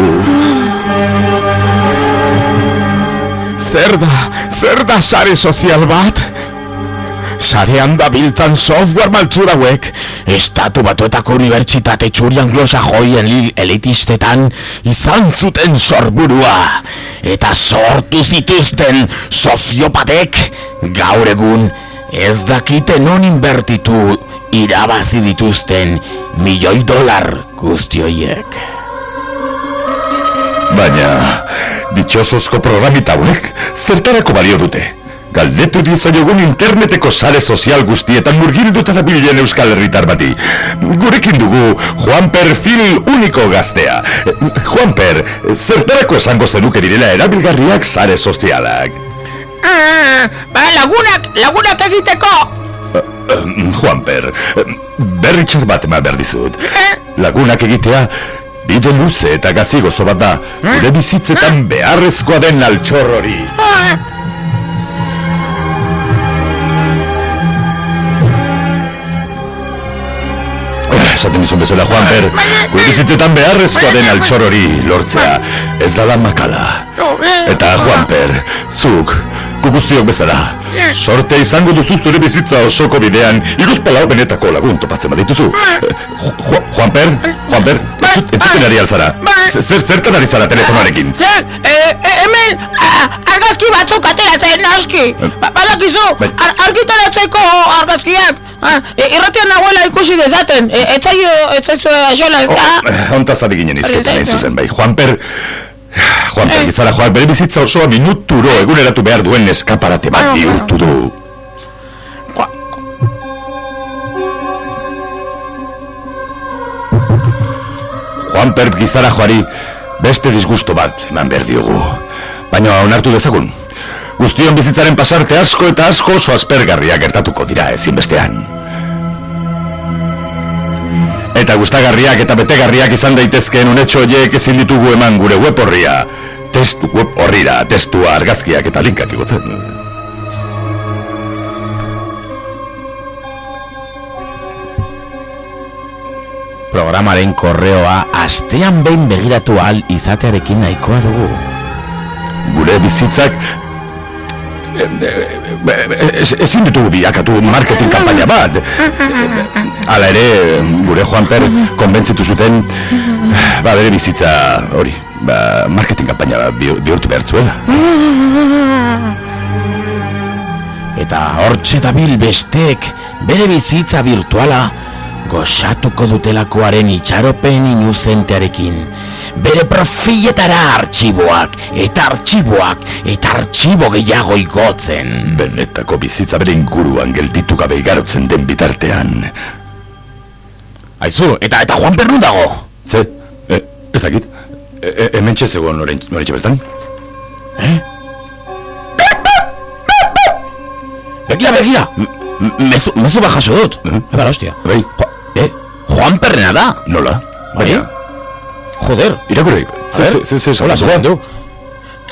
Zer da, zer da sare sozial bat? Sarean da biltzan software maltzura hauek, estatu batuetako unibertsitate txuri anglosajoien li- elitistetan izan zuten sorburua, eta sortu zituzten soziopatek gaur egun ez dakite non inbertitu irabazi dituzten milioi dolar guzti horiek. Baina, ditxosozko programita hauek, zertarako balio dute? Galdetu dizaiogun interneteko sare sozial guztietan murgilduta da bilen Euskal Herritar bati. Gurekin dugu Juan Perfil uniko gaztea. Juanper, zertarako esango zenuke direla erabilgarriak sare sozialak? Ah, ba, lagunak, lagunak egiteko. Eh, Juanper, berri txar bat eman behar dizut. Lagunak egitea, bide luze eta gazi gozo bat da, gure bizitzetan beharrezkoa den altxor hori. Ah, Esaten dizun bezala, Juanper, gure bizitzetan beharrezkoa den altxor hori lortzea, ez da makala. Eta, Juanper, zuk, gu guztiok bezala, sorte izango duzu zure bizitza osoko bidean, iruzpalau benetako lagun topatzen badituzu. Eh, Ju- Juanper, Juanper, entzut- entzuten ari alzara. Z- Zer, zertan ari zara telefonarekin? zer, eh, eh, hemen argazki batzuk ateratzen naski. Ba, badakizu, Bai. ar, argitaratzeko argazkiak. Ah, e, irratian nagoela ikusi dezaten. E, etzaio, etzaio axola, ez da? Hontaz ari ginen izketan hain Hori da, zuzen bai. Juanper, Juanper, gizara Juan, bere bizitza osoa minuturo eguneratu behar duen eskaparate bat bihurtu du. Juanper gizara joari beste disgusto bat eman behar diogu. Baina onartu dezagun. Guztion bizitzaren pasarte asko eta asko oso aspergarria gertatuko dira ezinbestean. Eta gustagarriak eta betegarriak izan daitezkeen unetxo horiek ezin ditugu eman gure web horria. Testu web horrira, testua, argazkiak eta linkak igotzen. Programaren korreoa astean behin begiratu ahal izatearekin nahikoa dugu. Gure bizitzak e, e, ezin ditugu bilakatu marketing kanpaina bat. Hala ere, gure Juanper konbentzitu zuten, ba, bere bizitza hori, ba, marketing kanpaina bi- bihurtu behar zuela. Eta hortxe dabil bestek bere bizitza virtuala gozatuko dutelakoaren itxaropen inuzentearekin. Bere profiletara artxiboak eta artxiboak eta artxibo gehiago igotzen. Benetako bizitza bere inguruan gelditu gabe igarotzen den bitartean. Aizu, eta eta Juan Pernu dago. Ze, e, ez dakit, e, e, hemen txezegoen noren, noren bertan? Begira, begira. Mezu, mezu bat jaso dut. Eh? Eba, hostia. Bai, Eh, Juan Perrena da. nola? Bai? Joder. irakurri, ze, ze, ze, ze, Hola, ze, esaten du.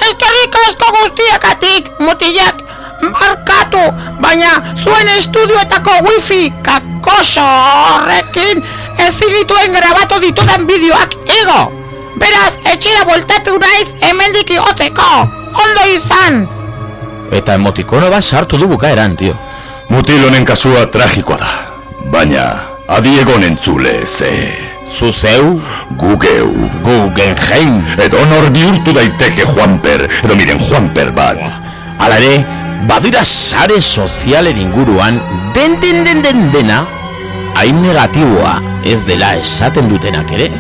Eskerrik asko guztiakatik, mutilak, markatu, baina zuen estudioetako wifi kakoso horrekin ezin dituen grabatu ditudan bideoak igo. Beraz, etxera voltatu naiz hemendik igotzeko. Ondo izan! Eta emotikono bat sartu du bukaeran, tio. Mutil honen kasua tragikoa da. Baina, adiegon entzule, ze... Zuzeu, Gugeu, Guggenheim. edo nor bihurtu daiteke Juanper, edo miren Juanper bat. Hala ere, badira sare sozialen inguruan den den den den dena hain negatiboa ez dela esaten dutenak ere.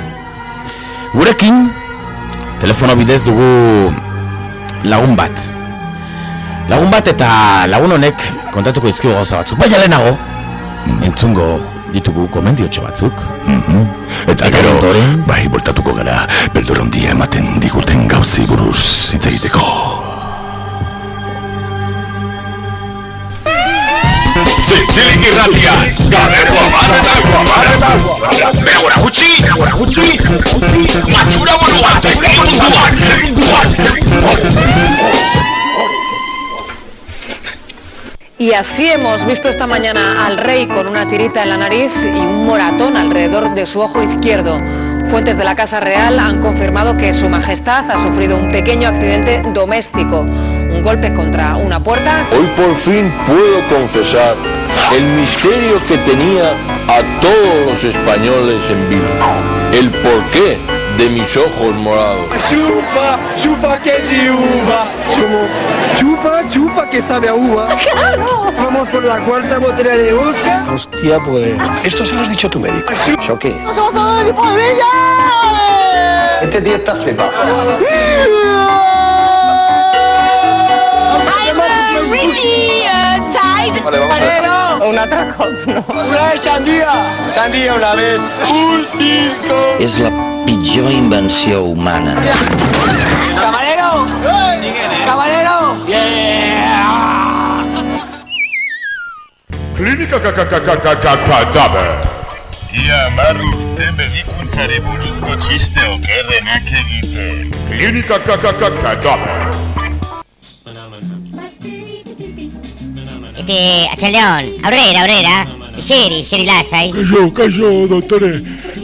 Gurekin, telefono bidez dugu lagun bat. Lagun bat eta lagun honek kontatuko izkigu gauza batzuk. Baina lehenago, entzungo ditugu komendiotxo batzuk. Eta Eta gero, ondoren? bai, bultatuko gara, beldur handia ematen diguten gauzi buruz hitz egiteko. Zilik irratia, gabeko amaretan, amaretan Begora gutxi, begora gutxi Matxura monuan, tekniko munduan Y así hemos visto esta mañana al rey con una tirita en la nariz y un moratón alrededor de su ojo izquierdo. Fuentes de la Casa Real han confirmado que Su Majestad ha sufrido un pequeño accidente doméstico, un golpe contra una puerta Hoy por fin puedo confesar el misterio que tenía a todos los españoles en vilo. El porqué de mis ojos morados. Chupa, chupa que sabe a uva. (laughs) ¡Claro! Vamos por la cuarta botella de Oscar. Hostia, pues. Esto se lo has dicho a tu médico. ¿Yo qué? ¡Somos todos de tipo de bella! Este tío está flipado. I'm really tired. Vale, vamos a ver. Un atraco, no. Una sandía. Sandía una vez. Un circo. És la pitjor invenció humana. Camarero. Camarero. Klinika cadáver. Ia hamar urte medikuntzari buruzko txiste okerrenak egiten. Klinika cadáver. Este, atxaldeon, aurrera, aurrera. Xeri, xeri lasai. Kaixo, kaixo, doktore.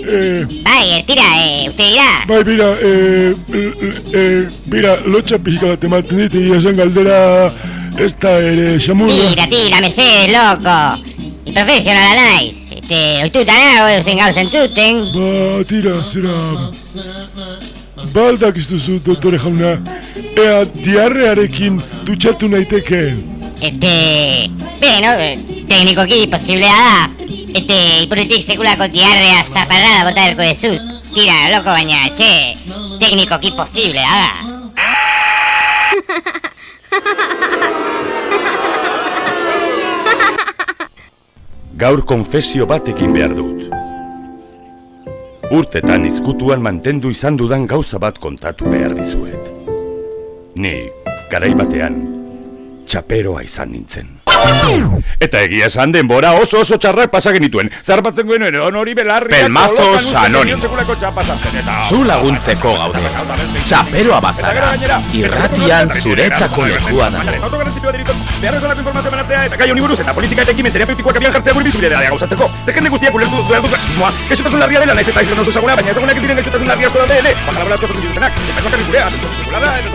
Eh, Bai, tira, eh, uste dira. bai, mira, eh, l- eh, mira, lotxa pixka bat ematen dit, egia esan galdera ez da ere xamurra. Tira, tira, mesedez, loko. Y profesionala naiz. Este, oituta nago, zen gauza entzuten. Ba, tira, zera... Baldak ez duzu, doktore jauna. Ea, diarrearekin dutxatu naiteke. Este, bueno, eh, teknikoki posiblea da. (laughs) Este, ipurutik sekulako tiarrea zaparrada bota erko dezut. Tira, loko, baina, txe, teknikoki posiblea da. Gaur konfesio bat egin behar dut. Urtetan izkutuan mantendu izan dudan gauza bat kontatu behar dizuet. Ni, garai batean, txaperoa izan nintzen. Eta egia esan denbora oso oso txarrak pasa genituen. Zarpatzen genuen hori belarri. Pelmazos anónimo. Zu laguntzeko gaude. Txaperoa bazara. Irratian zuretzako lekua dago. Beharrezalako informazio banatzea eta gai honi buruz eta politika eta ekimen terapeutikoak abian jartzea gure bizibidea gauzatzeko. Zer jende guztiak ulertu behar du fascismoa. Gaixotasun larria dela naiz eta izan oso ezaguna, baina ezagunak ez diren gaixotasun larria asko daude ere. Baina laborazko asko zituzenak. Eta ez bakarrik gurea, atentzio sekulada, eta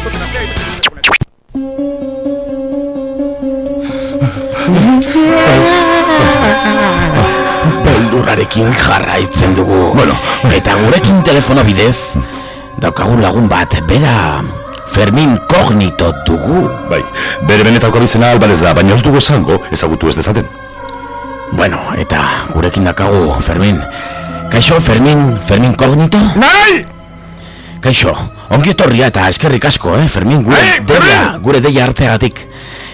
Beldurrarekin jarraitzen dugu. Bueno, eta gurekin telefono bidez, daukagun lagun bat, bera Fermin Kognito dugu. Bai, bere benetako abizena albarez da, baina ez dugu esango, ezagutu ez dezaten. Bueno, eta gurekin dakagu, Fermin. Kaixo, Fermin, Fermin Kognito? Bai! Kaixo, ongi etorria eta eskerrik asko, eh, Fermin, gure Bai, deia, gure deia hartzeagatik.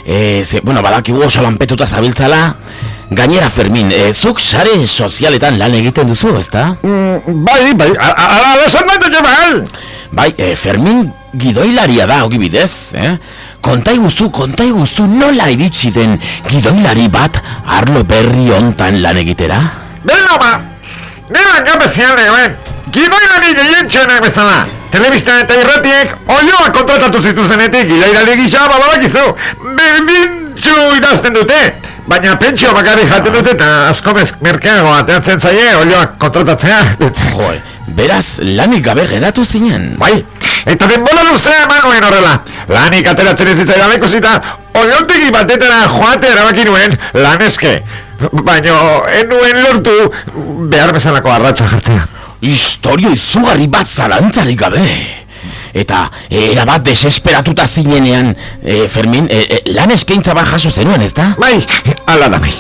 E, ze, bueno, badakigu oso lanpetuta zabiltzala, gainera Fermin, e, zuk sare sozialetan lan egiten duzu, ezta? bai, bai, ala, esan daiteke bai! Bai, e, Fermin gidoilaria da, ogi bidez, eh? Kontai guzu, kontai guzu nola iritsi den gidoilari bat arlo berri hontan lan egitera? Beno ba, nire gabezian eguen, gidoilari gehientxoenak bezala. Telebista eta irratiek oioak kontratatu zituzenetik gidoilari gisa badakizu. Berdintxu idazten dute. Baina pentsio bakarrik jaten dute eta asko merkeago ateratzen zaie olioak kontratatzea. Joe, beraz lanik gabe geratu zinen. Bai, eta denbola luzea eman nuen horrela. Lanik ateratzen ez zitzaidan ikusita, oliotegi batetara joate erabaki nuen laneske. Baina enuen lortu behar bezalako arratza jartzea. Historio izugarri bat zalantzarik gabe. Eta era bat desesperatuta zinenean, e, Fermin, e, e, lan eskaintza bat jaso zenuen, ezta? Bai, ala da bai.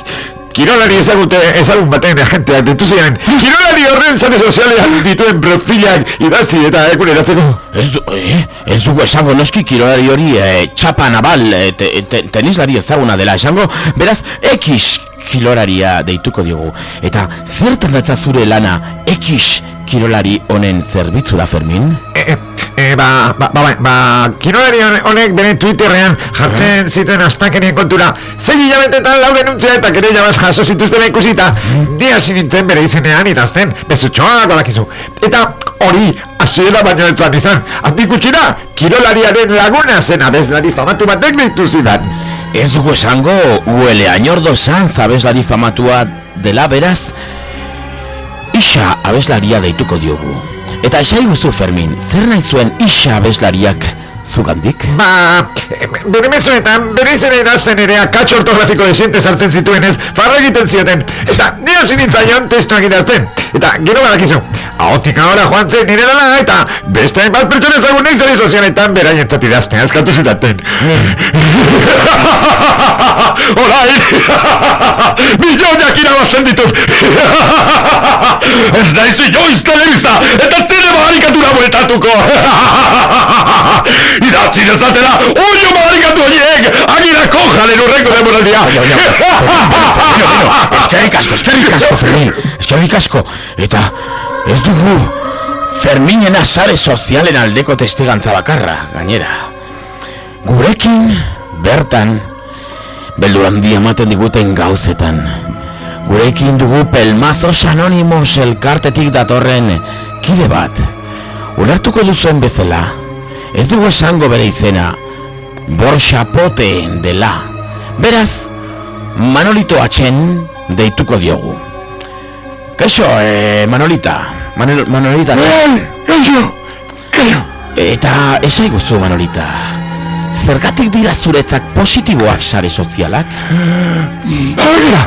Kirolari ezagute ezagun baten agenteak ditu ziren. Kirolari horren zare sozialean dituen profilak idatzi eta eguneratzeko. Ez, du, eh? ez dugu esango noski kirolari hori e, txapa nabal e, te, te, tenislari ezaguna dela esango, beraz X kiloraria deituko diogu. Eta zertan datza zure lana X kirolari honen zerbitzu da Fermin? E, e, ba, ba, ba, ba, kirolari honek bere Twitterrean jartzen zituen astakenien kontura. Zei hilabetetan lau denuntzia eta kere jabaz jaso zituztela ikusita. Dia nintzen bere izenean idazten, bezutxoak badakizu. Eta hori, hasiera baino etzan izan. Handik utxira, kirolariaren laguna zen abeslari famatu batek deitu zidan. Ez dugu esango, uele añordo san abeslari famatua dela beraz, Isa abeslaria deituko diogu. Eta esai guzu Fermin, zer nahi zuen Isa abeslariak zugandik? Ba, bere mezuetan, bere izena idazten ere akatxo ortografiko desiente sartzen zituenez, farra egiten zioten. Eta ni Dia zinitzaion testuak idazten. Eta gero badakizu, ahotik ahora joan zen nire lana, eta beste hainbat pertsona ezagunek zari sozialetan beraientzat idazten, azkatu zitaten. (laughs) Horai! (laughs) Milioiak irabazten ditut! (laughs) Ez da izi joiz telebista, eta zinema harikatura bueltatuko! Idatzi dezatela, oio maharikatu horiek, agirako jalen urrengo demoraldia! Eskerrik asko, eskerrik asko, Fermin. Eskerrik asko. Eta ez dugu Ferminen azare sozialen aldeko testigantza bakarra, gainera. Gurekin, bertan, beldur handia ematen diguten gauzetan. Gurekin dugu pelmazos anonimos elkartetik datorren kide bat. Ulertuko duzuen bezala, ez dugu esango bere izena, borxapote dela. Beraz, Manolito atxen deituko diogu. Kaixo, eh, Manolita. Manol, Manolita. Kaixo, kaixo. Eta esaiguzu, Manolita. Zergatik dira zuretzak positiboak sare sozialak? Begira,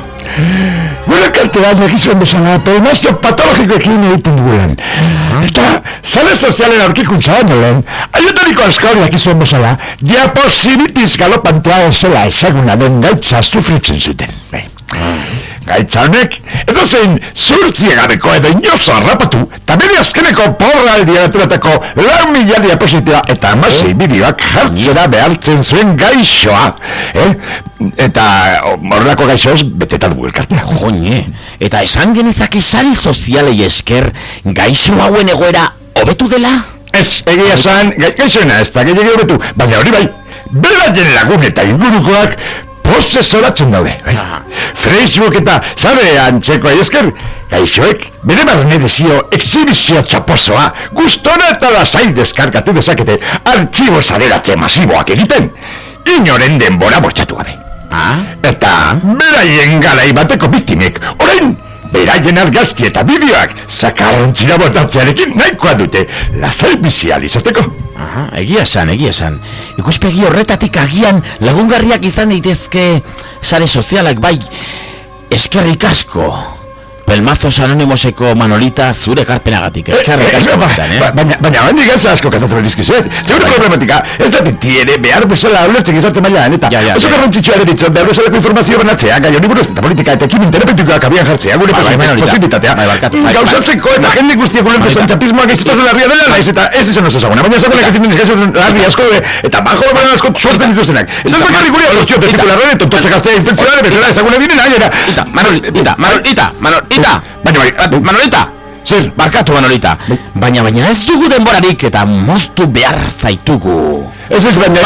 gure kartean egizuen bezala, pelmazio patologikoekin egiten dugulan. Eta, sare sozialen aurkikuntza baino lehen, aiotariko askauri egizuen bezala, diaposibitis galopantea esela ezaguna den gaitza sufritzen zuten. Gaitza honek, edo zein zurtziegabeko edo inozo harrapatu, eta bere azkeneko porra aldiaraturatako lau mila diapositia eta amasi bideoak jartzera behartzen zuen gaixoa. Eh? Eta horrelako gaixoz beteta dugu elkartea. Joñe, eta esan genezake sari sozialei esker gaixo hauen egoera hobetu dela? Ez, egia esan, gai- gaixoena ez da gehiago hobetu, baina hori bai, beraien lagun eta ingurukoak postez zoratzen daude. Bai. Facebook eta sare antzeko esker, gaixoek bere barne desio exhibizio txapozoa gustora eta lasai deskargatu dezakete artxibo zareratze masiboak egiten, inoren denbora bortxatu gabe. Ah? Eta beraien galai bateko biktimek, orain, beraien argazki eta bideoak sakarrontzira botatzearekin nahikoa dute lasai bizial izateko. Aha, egia esan, egia esan. Ikuspegi horretatik agian lagungarriak izan daitezke sare sozialak bai eskerrik asko. Pelmazos anonimoseko Manolita zure karpenagatik. Eskerrik asko. ba, benetan, ba, baina, baina baina gauza asko kantatu berizkizuet. Zeure problematika, ez da tiere behar bezala ulertzen gizarte mailan, eta Ja, ja, oso garrantzitsua ere ditzen behar bezalako informazio banatzea, gai honi buruz eta politika eta ekimin terapeutikoak abian jartzea, gure Bai, bai, posibilitatea. Bai, bai, Gauzatzeko eta bai. jende guztiak ulertu Manolita. zantzapismoak gaiztotasun larria dela, naiz eta ez izan oso ezaguna. Baina esaten ez diren gaixotasun larri asko daude, eta bajo baina asko suerten dituztenak. Ez da bakarrik gure abortzio testicularren, tontotxe gaztea infekzionale, bezala ezaguna diren, gainera. Ita, Manolita, Manolita, Manolita. Baina bai, Manolita. Zer, barkatu Manolita. Baina, baina ez dugu denborarik eta moztu behar zaitugu. Ez ez baina,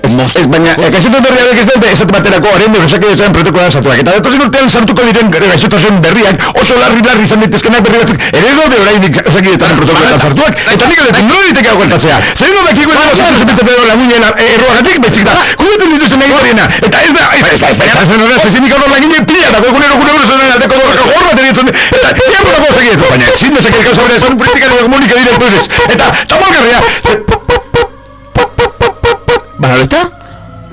ez, ez baina, gaixotasun berriak ez dute esate baterako orain de osake duten protokolan sartuak. Eta datozen urtean sartuko diren gaixotasun berriak oso larri larri izan daitezkenak berri batzuk ere gode orain osake duten protokolan sartuak. Eta nik edo no diteke hau gertatzea. Zer no dakigu ez da sartu zepete pedo lagunen erroagatik bezik da. Kudetzen dituzen nahi horiena. Eta ez da, ez da, ez da, ez da, ez da, ez da, zezik hor laginen pila da, egunero gure gure zonen aldeko borroka hor bat eritzen. Eta, tiempo la cosa que hizo, baina, ezin dezake gauza bera esan politika de komunika dira entonces. Eta, tamalgarria, Manolita?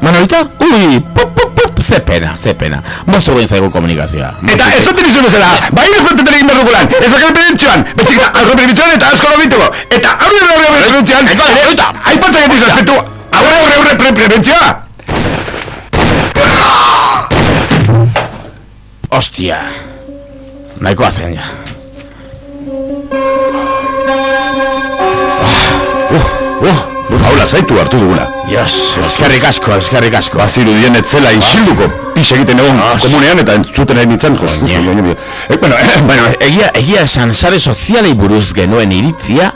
Manolita? Ui, pop, pop, pop, ze pena, ze pena. Moztu guen zaigu komunikazioa. Eta ez zaten izan bezala, bai ez egin behar ez bakar prebentzioan, betzik da, algo prebentzioan eta asko lobituko. Eta aurre aurre aurre prebentzioan, ere, aipatzen gaitu izazpetu, aurre aurre aurre pre prebentzioa. Ostia. Nahikoa zen ja. Uh, haula zaitu hartu dugula. Dios, eskerrik asko, eskerrik asko. Bazirudien etzela isilduko pix egiten egon komunean eta entzuten nahi nintzen, jo. Eh, bueno, eh, Bueno, egia, egia esan sare sozialei buruz genuen iritzia,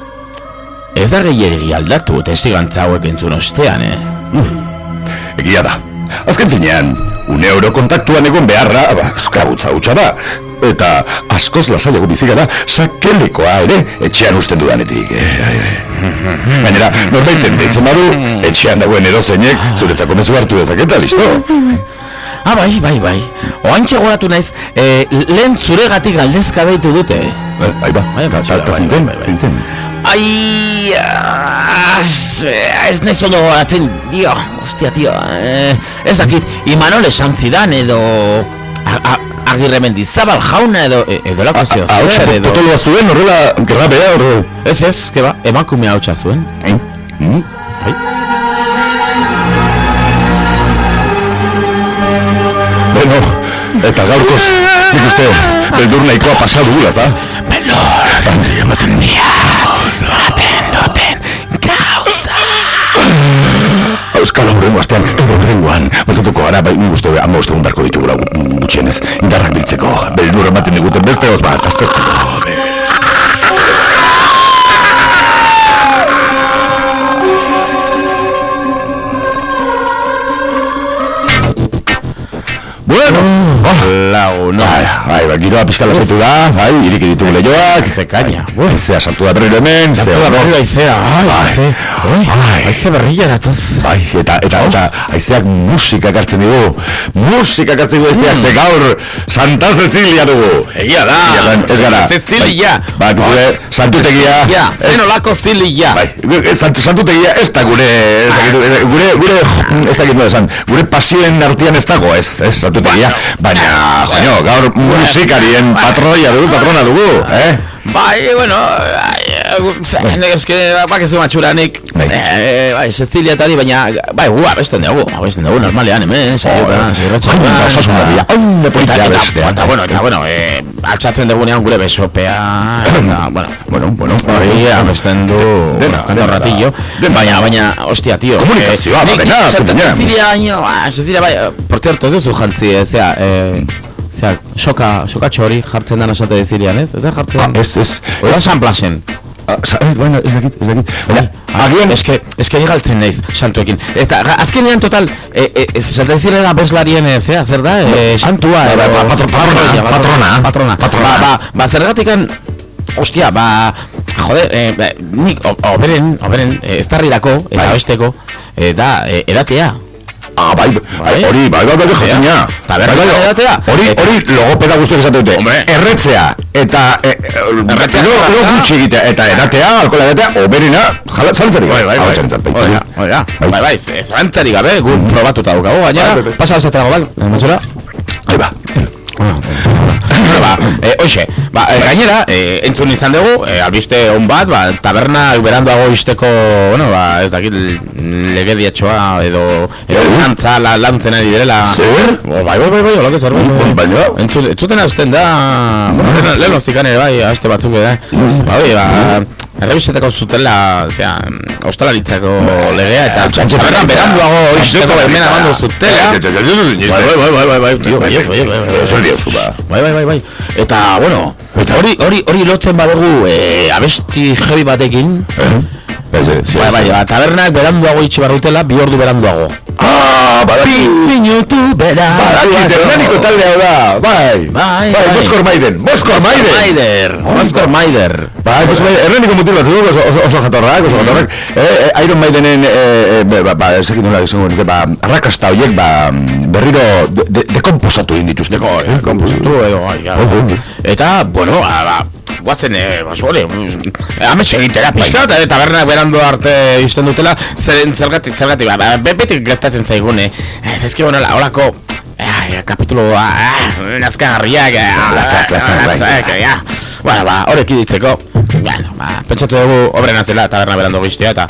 ez da gehiagi aldatu testigantza hauek entzun ostean, eh? egia da. Azken finean, une euro kontaktuan egon beharra, ba, esklabutza hutsa da. Eta askoz lasaiago bizi gara sakelekoa ere etxean usten dudanetik. Eh, ai, ai. Gainera, norbaiten deitzen badu, etxean dagoen edozeinek zuretzako mezu hartu dezaketa, listo? Ah, bai, bai, bai. Oantxe goratu naiz, eh, lehen zuregatik galdezka deitu dute. Eh, Bai, ba, Bai, bai, eta bai, zintzen, bai, bai. zintzen. Ai, ah, ez naiz ondo goratzen, dio, ostia, tio, eh, ez dakit, Imanol esan zidan edo a, a, agirre mendizabal jauna edo edo lako zer edo potoloa zuen, horrela, grabea, horrela. Ez ez, que ba, emakumea hautsa zuen Mm. Bai. Bueno, eta gaurkoz, nik uste, beldur nahikoa ezta? Beldur, Euskal horrengo astean, edo horrengoan, bazatuko gara, bai, nik uste, ama uste beharko ditugula gu- gutxienez, indarrak biltzeko, beldur ematen diguten beste bat, aztertzeko. Lau, no Bai, bai, bai, giroa pixka lasaitu da, bai, iriki ditugu lehioak Ze kaina, Zea sartu da berriro hemen, Sartu da berriro aizea, ai, Bai, bai. berrilla datoz. Bai, eta, eta, eta, aizeak musika kartzen digu. Musika kartzen digu aizeak, ze gaur Santa Cecilia dugu. Egia da, ez gara. Cecilia. Bai, bai gure santutegia. Ja, ez- zen olako zilia Bai, sant, santutegia ez da gure, dakit, eh, gure, gure, ez dakit nola esan, gure pasioen artean ez dago, ez, ez santutegia, baina, joño, gaur musikarien patroia dugu, patrona dugu, eh? Bai, bueno, eske, bakizu matxuranik eh, Bai, Cecilia eta hori, baina, bai, gu abesten dugu, abesten dugu, normalean, hemen, saioetan, saioetan, Ai, osasun berria, ondo politia Eta, bestea. eta, bueno, eta, bueno, eh, altxatzen dugunean gure besopea, eta, (coughs) bueno, bueno, bueno, hori abesten du, kanto dena, ratillo, baina, baina, hostia, tío, Komunikazioa, eh, finean. Cecilia, ah, Cecilia, bai, eh, por cierto, ez duzu jantzi, eh, zea, eh, zea, soka, sokatxo hori jartzen dan esate dezirian, ez? Ez da jartzen? Ah, ez, ez, Oda San Blasen. Ah, ez, bueno, ez dakit, ez dakit, baina, Agian, eske, eske galtzen naiz santuekin. Eta azkenean total, e, e, ez esate dizirela beslarien eh, zea, zer da? E, santua, Ba, ba, ba, patro- patrona, patrona, patrona. patrona. Ba, ba, ba, zergatikan, ostia, ba, joder, e, ba, nik, oberen, oberen, e, ez darrirako, eta besteko, e, da, e, edatea. Ah, bai, bai, hori, bai, bai, bai, jakina. Taberna Bai, bai, edatea. Hori, hori logopeda guztiak esaten dute. Hombre. Erretzea, eta, e, Erretzea, lo, lo gutxi egitea, eta edatea, alkola edatea, oberena, jala, zaltzarik. Bai, bai, bai. bai. Oia, oia. Bai, bai, ze- zalantzarik gabe, gu probatuta daukagu, Bai, gainera, bai, bai. pasa esaterago bal, eh, matxora? Ahí va. Bueno, (laughs) ba, eh, oixe, ba, eh, gainera, eh, entzun izan dugu, eh, albiste on bat, ba, taberna beranduago izteko, bueno, ba, ez dakit legediatxoa edo edo lantza, la, lantzen ari direla. Zer? Bai, bai, bai, bai, olako zer, bai, bai. Entzuten azten da, bueno, lehen, oztikan ere bai, aste batzuk ere, ba, bai, ba, Errebisetako zutela, zera, ostalaritzako legea eta tabernan beranduago izteko hemen amandu zutela. Bai, bai, bai, bai, bai, bai, tio, bai, bai, bai, bai, ba. Bai, bai, bai, bai. Eta, bueno, hori, hori, hori lotzen badugu eh, abesti heavy batekin. Bai, bai, ba, tabernak beranduago itxi barrutela, bi ordu beranduago. Ah, badaki. Minutu beranduago. Badaki, Hernaniko talde hau da, bai. Bai, bai. Moskor Maiden, Moskor Maiden. Maider, Moskor Maider. Bai, Moskor Maiden, Hernaniko mutil bat dugu, oso, oso, jatorrak, oso jatorrak. Eh, eh, Iron Maidenen, eh, eh, ba, ba, ezekin nola izango nuke, ba, arrakasta horiek, ba, berriro de, de, dekomposatu egin dituzte. Deko, eh, komposatu edo, bai. Eta, bueno, ba, ba, guazen, eh, ba, zure, ametxe egitera, pixka, eta tabernak berandu arte izten dutela, zer, zergatik, zergatik, ba, ba, be- beti gertatzen zaigune, eh, zaizkigu nola, holako, eh, kapitulo, ah, nazkagarriak, eh, Latzak, latzak, bai. ja. Bueno, ba, horrek iditzeko, bueno, ba, pentsatu dugu obrena zela taberna berandu giztea, eta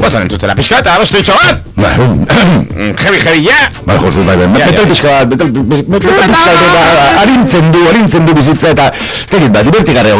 guazen entzutela, pixka, eta abestu itxo bat, Bai, Mm, heavy, heavy, ja, Bai, Josu, bai, bai, Ja, metal ja. pixka bat, metal, pixka bat, ba, arintzen du, arintzen du bizitza, eta, ez dakit, ba,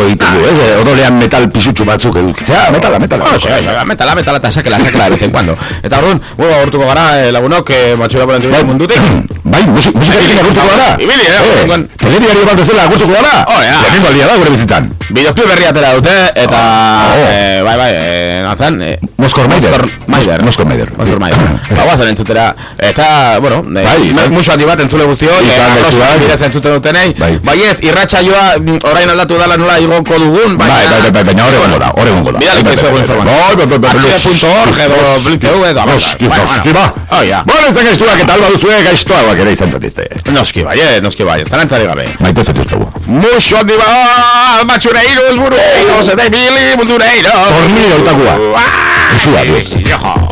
egiten du, ez, eh, odolean metal pisutxu batzuk edukitzea, metala, metala. Bueno, sí, sí, metala, metala eta sakela, sakela de vez en cuando. Eta orduan, bueno, agurtuko gara, eh, lagunok, eh, matxura polen Bai, mundutik. (clears throat) Bai, musi- musikarekin agurtuko gara. Ibili, eh, Eh, telediario bat bezala agurtuko gara. Oh, ja. Lehenengo aldia da gure bizitzan. Videoclip berri atera dute, eta, Oh. eh, bai, bai, eh, natzen, eh, Moskor Maider. Maider. Moskor Maider. Moskor Maider. (clears throat) Ba, guazen entzutera, eta, bueno, eh, Bai, izan- musu handi bat entzule guztio, eh, arrosa bidez entzuten dutenei, Bai. baiet, irratsaioa mm, orain aldatu dala nola igoko dugun, Bai, bai, bai, bai, baina hor egongo da, hor egongo da. Bidaliko Bai, dizuegu bai, bai, bai, bai, bai, bai, bai, Archive.org edo Noski, Blip.eu edo Noski, Bueno, noski, bueno. ba. Oh, ja. Bueno, entzan gaiztuak eta alba duzue gaiztoagoak ere izan zatizte. Noski bai, eh, noski bai, zalantzari gabe. Maite zatuztegu. Muxo handi bat, matxureiros, burueiros, eta ibili mundureiros. Tornillo hautakua. Ah, Usua, du. jojo.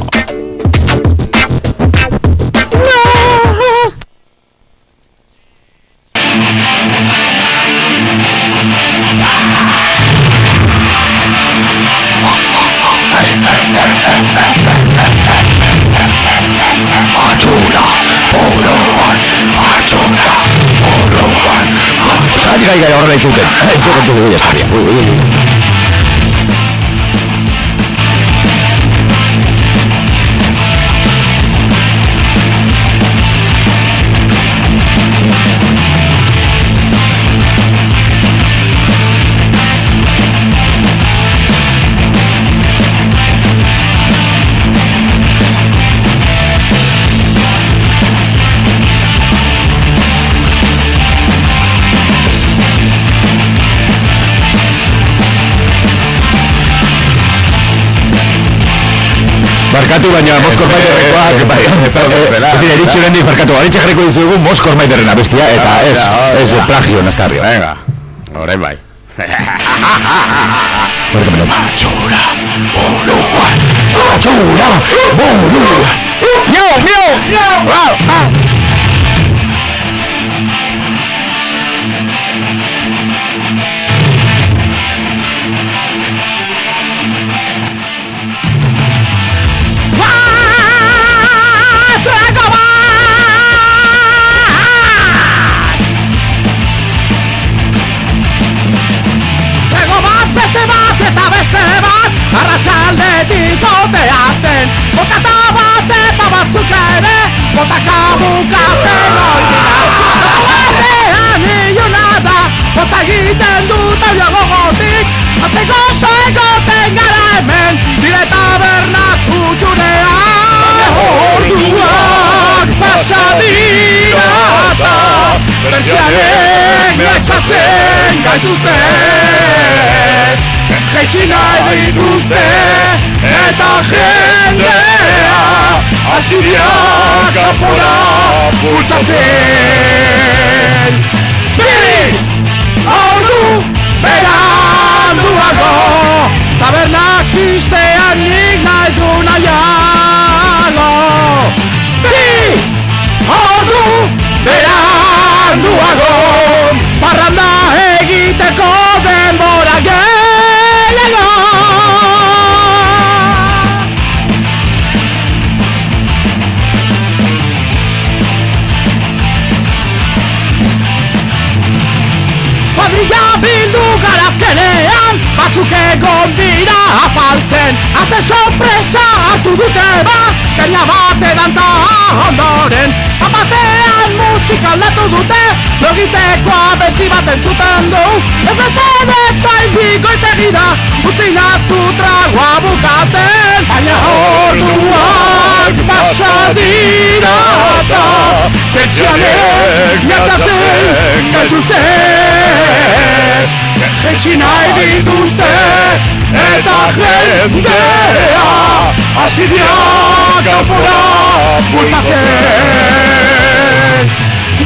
Gai gai horrela. Eso con tu ya estaría. Uy, uy, uy. Barkatu baina Moskor Maiderrekoak bai, Ez dira, eritxe bendik barkatu Eritxe jarriko dizuegu Moskor Maiderren abestia Eta ez, ez plagio naskarrio Venga, orain bai. Barkamelo Machura Borua Machura Borua Mio, mio Wow, Botaka bukatzen hori dira Batean iluna da Boza egiten dut aio gogotik Haze gozo egoten gara hemen Dire tabernak utxurea Orduak pasa dira eta Bertzianek mehatxatzen gaituzte Jaitsi nahi dituzte Eta jendea Asiriak apora bultzatzen Bi ordu beranduago Tabernak iztean nik nahi du nahiago Bi ordu Batzuk egon dira afaltzen Azte sorpresa hartu dute ba Gaina bat edan ta ondoren Batean musika aldatu dute Logiteko abesti bat entzuten du Ez bezede zaindik goizegira Utzi nazu tragoa bukatzen Baina orduak pasa dira eta Pertsianek mehatxatzen gaituzte Jaitsi nahi dituzte eta jendea Asiriak apura bultzatzen.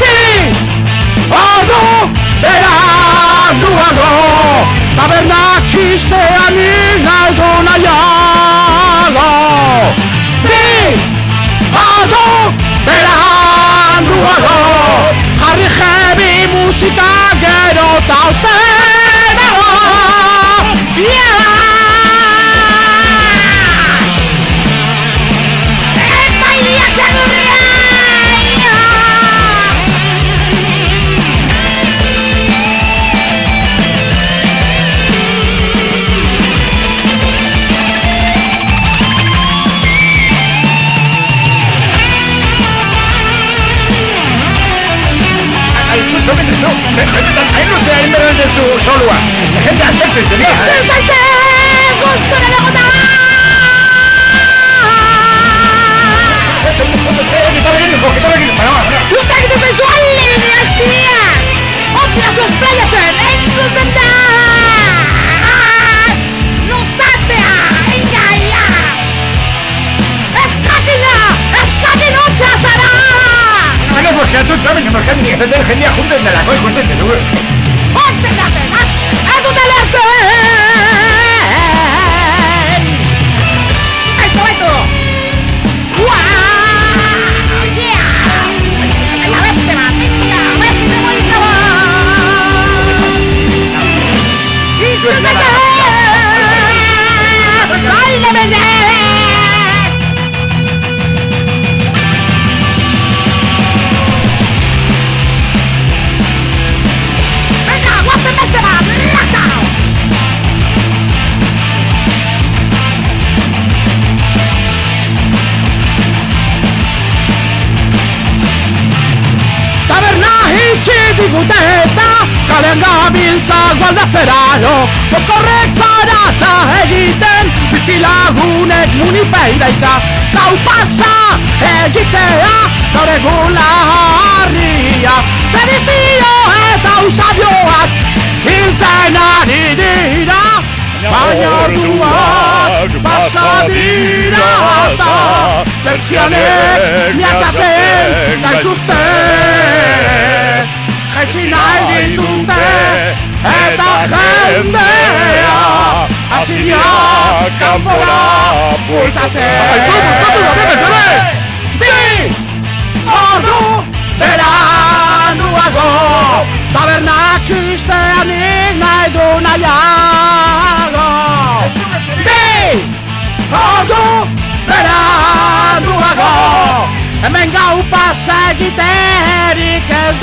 Bi ordu beranduago Tabernak iztean inaldu nahiago Bi ordu beranduago Jarri jebi musika gero tauzenago Gabiltza gualdatzeraino Bozkorrek zarata egiten Bizilagunek munipeiraika Gau pasa egitea Gaur egun laharria Tradizio eta usabioak Hiltzen ari dira Baina orduak pasa dira eta Bertsionek miatxatzen gaituzte Jetxi nahi dituzte eta jendea Asiriak kanpora bultzatzen Bi ordu beranduago Tabernak usteanik nahi du nahiago Bi ordu beranduago Hemen gau pas egiterik ez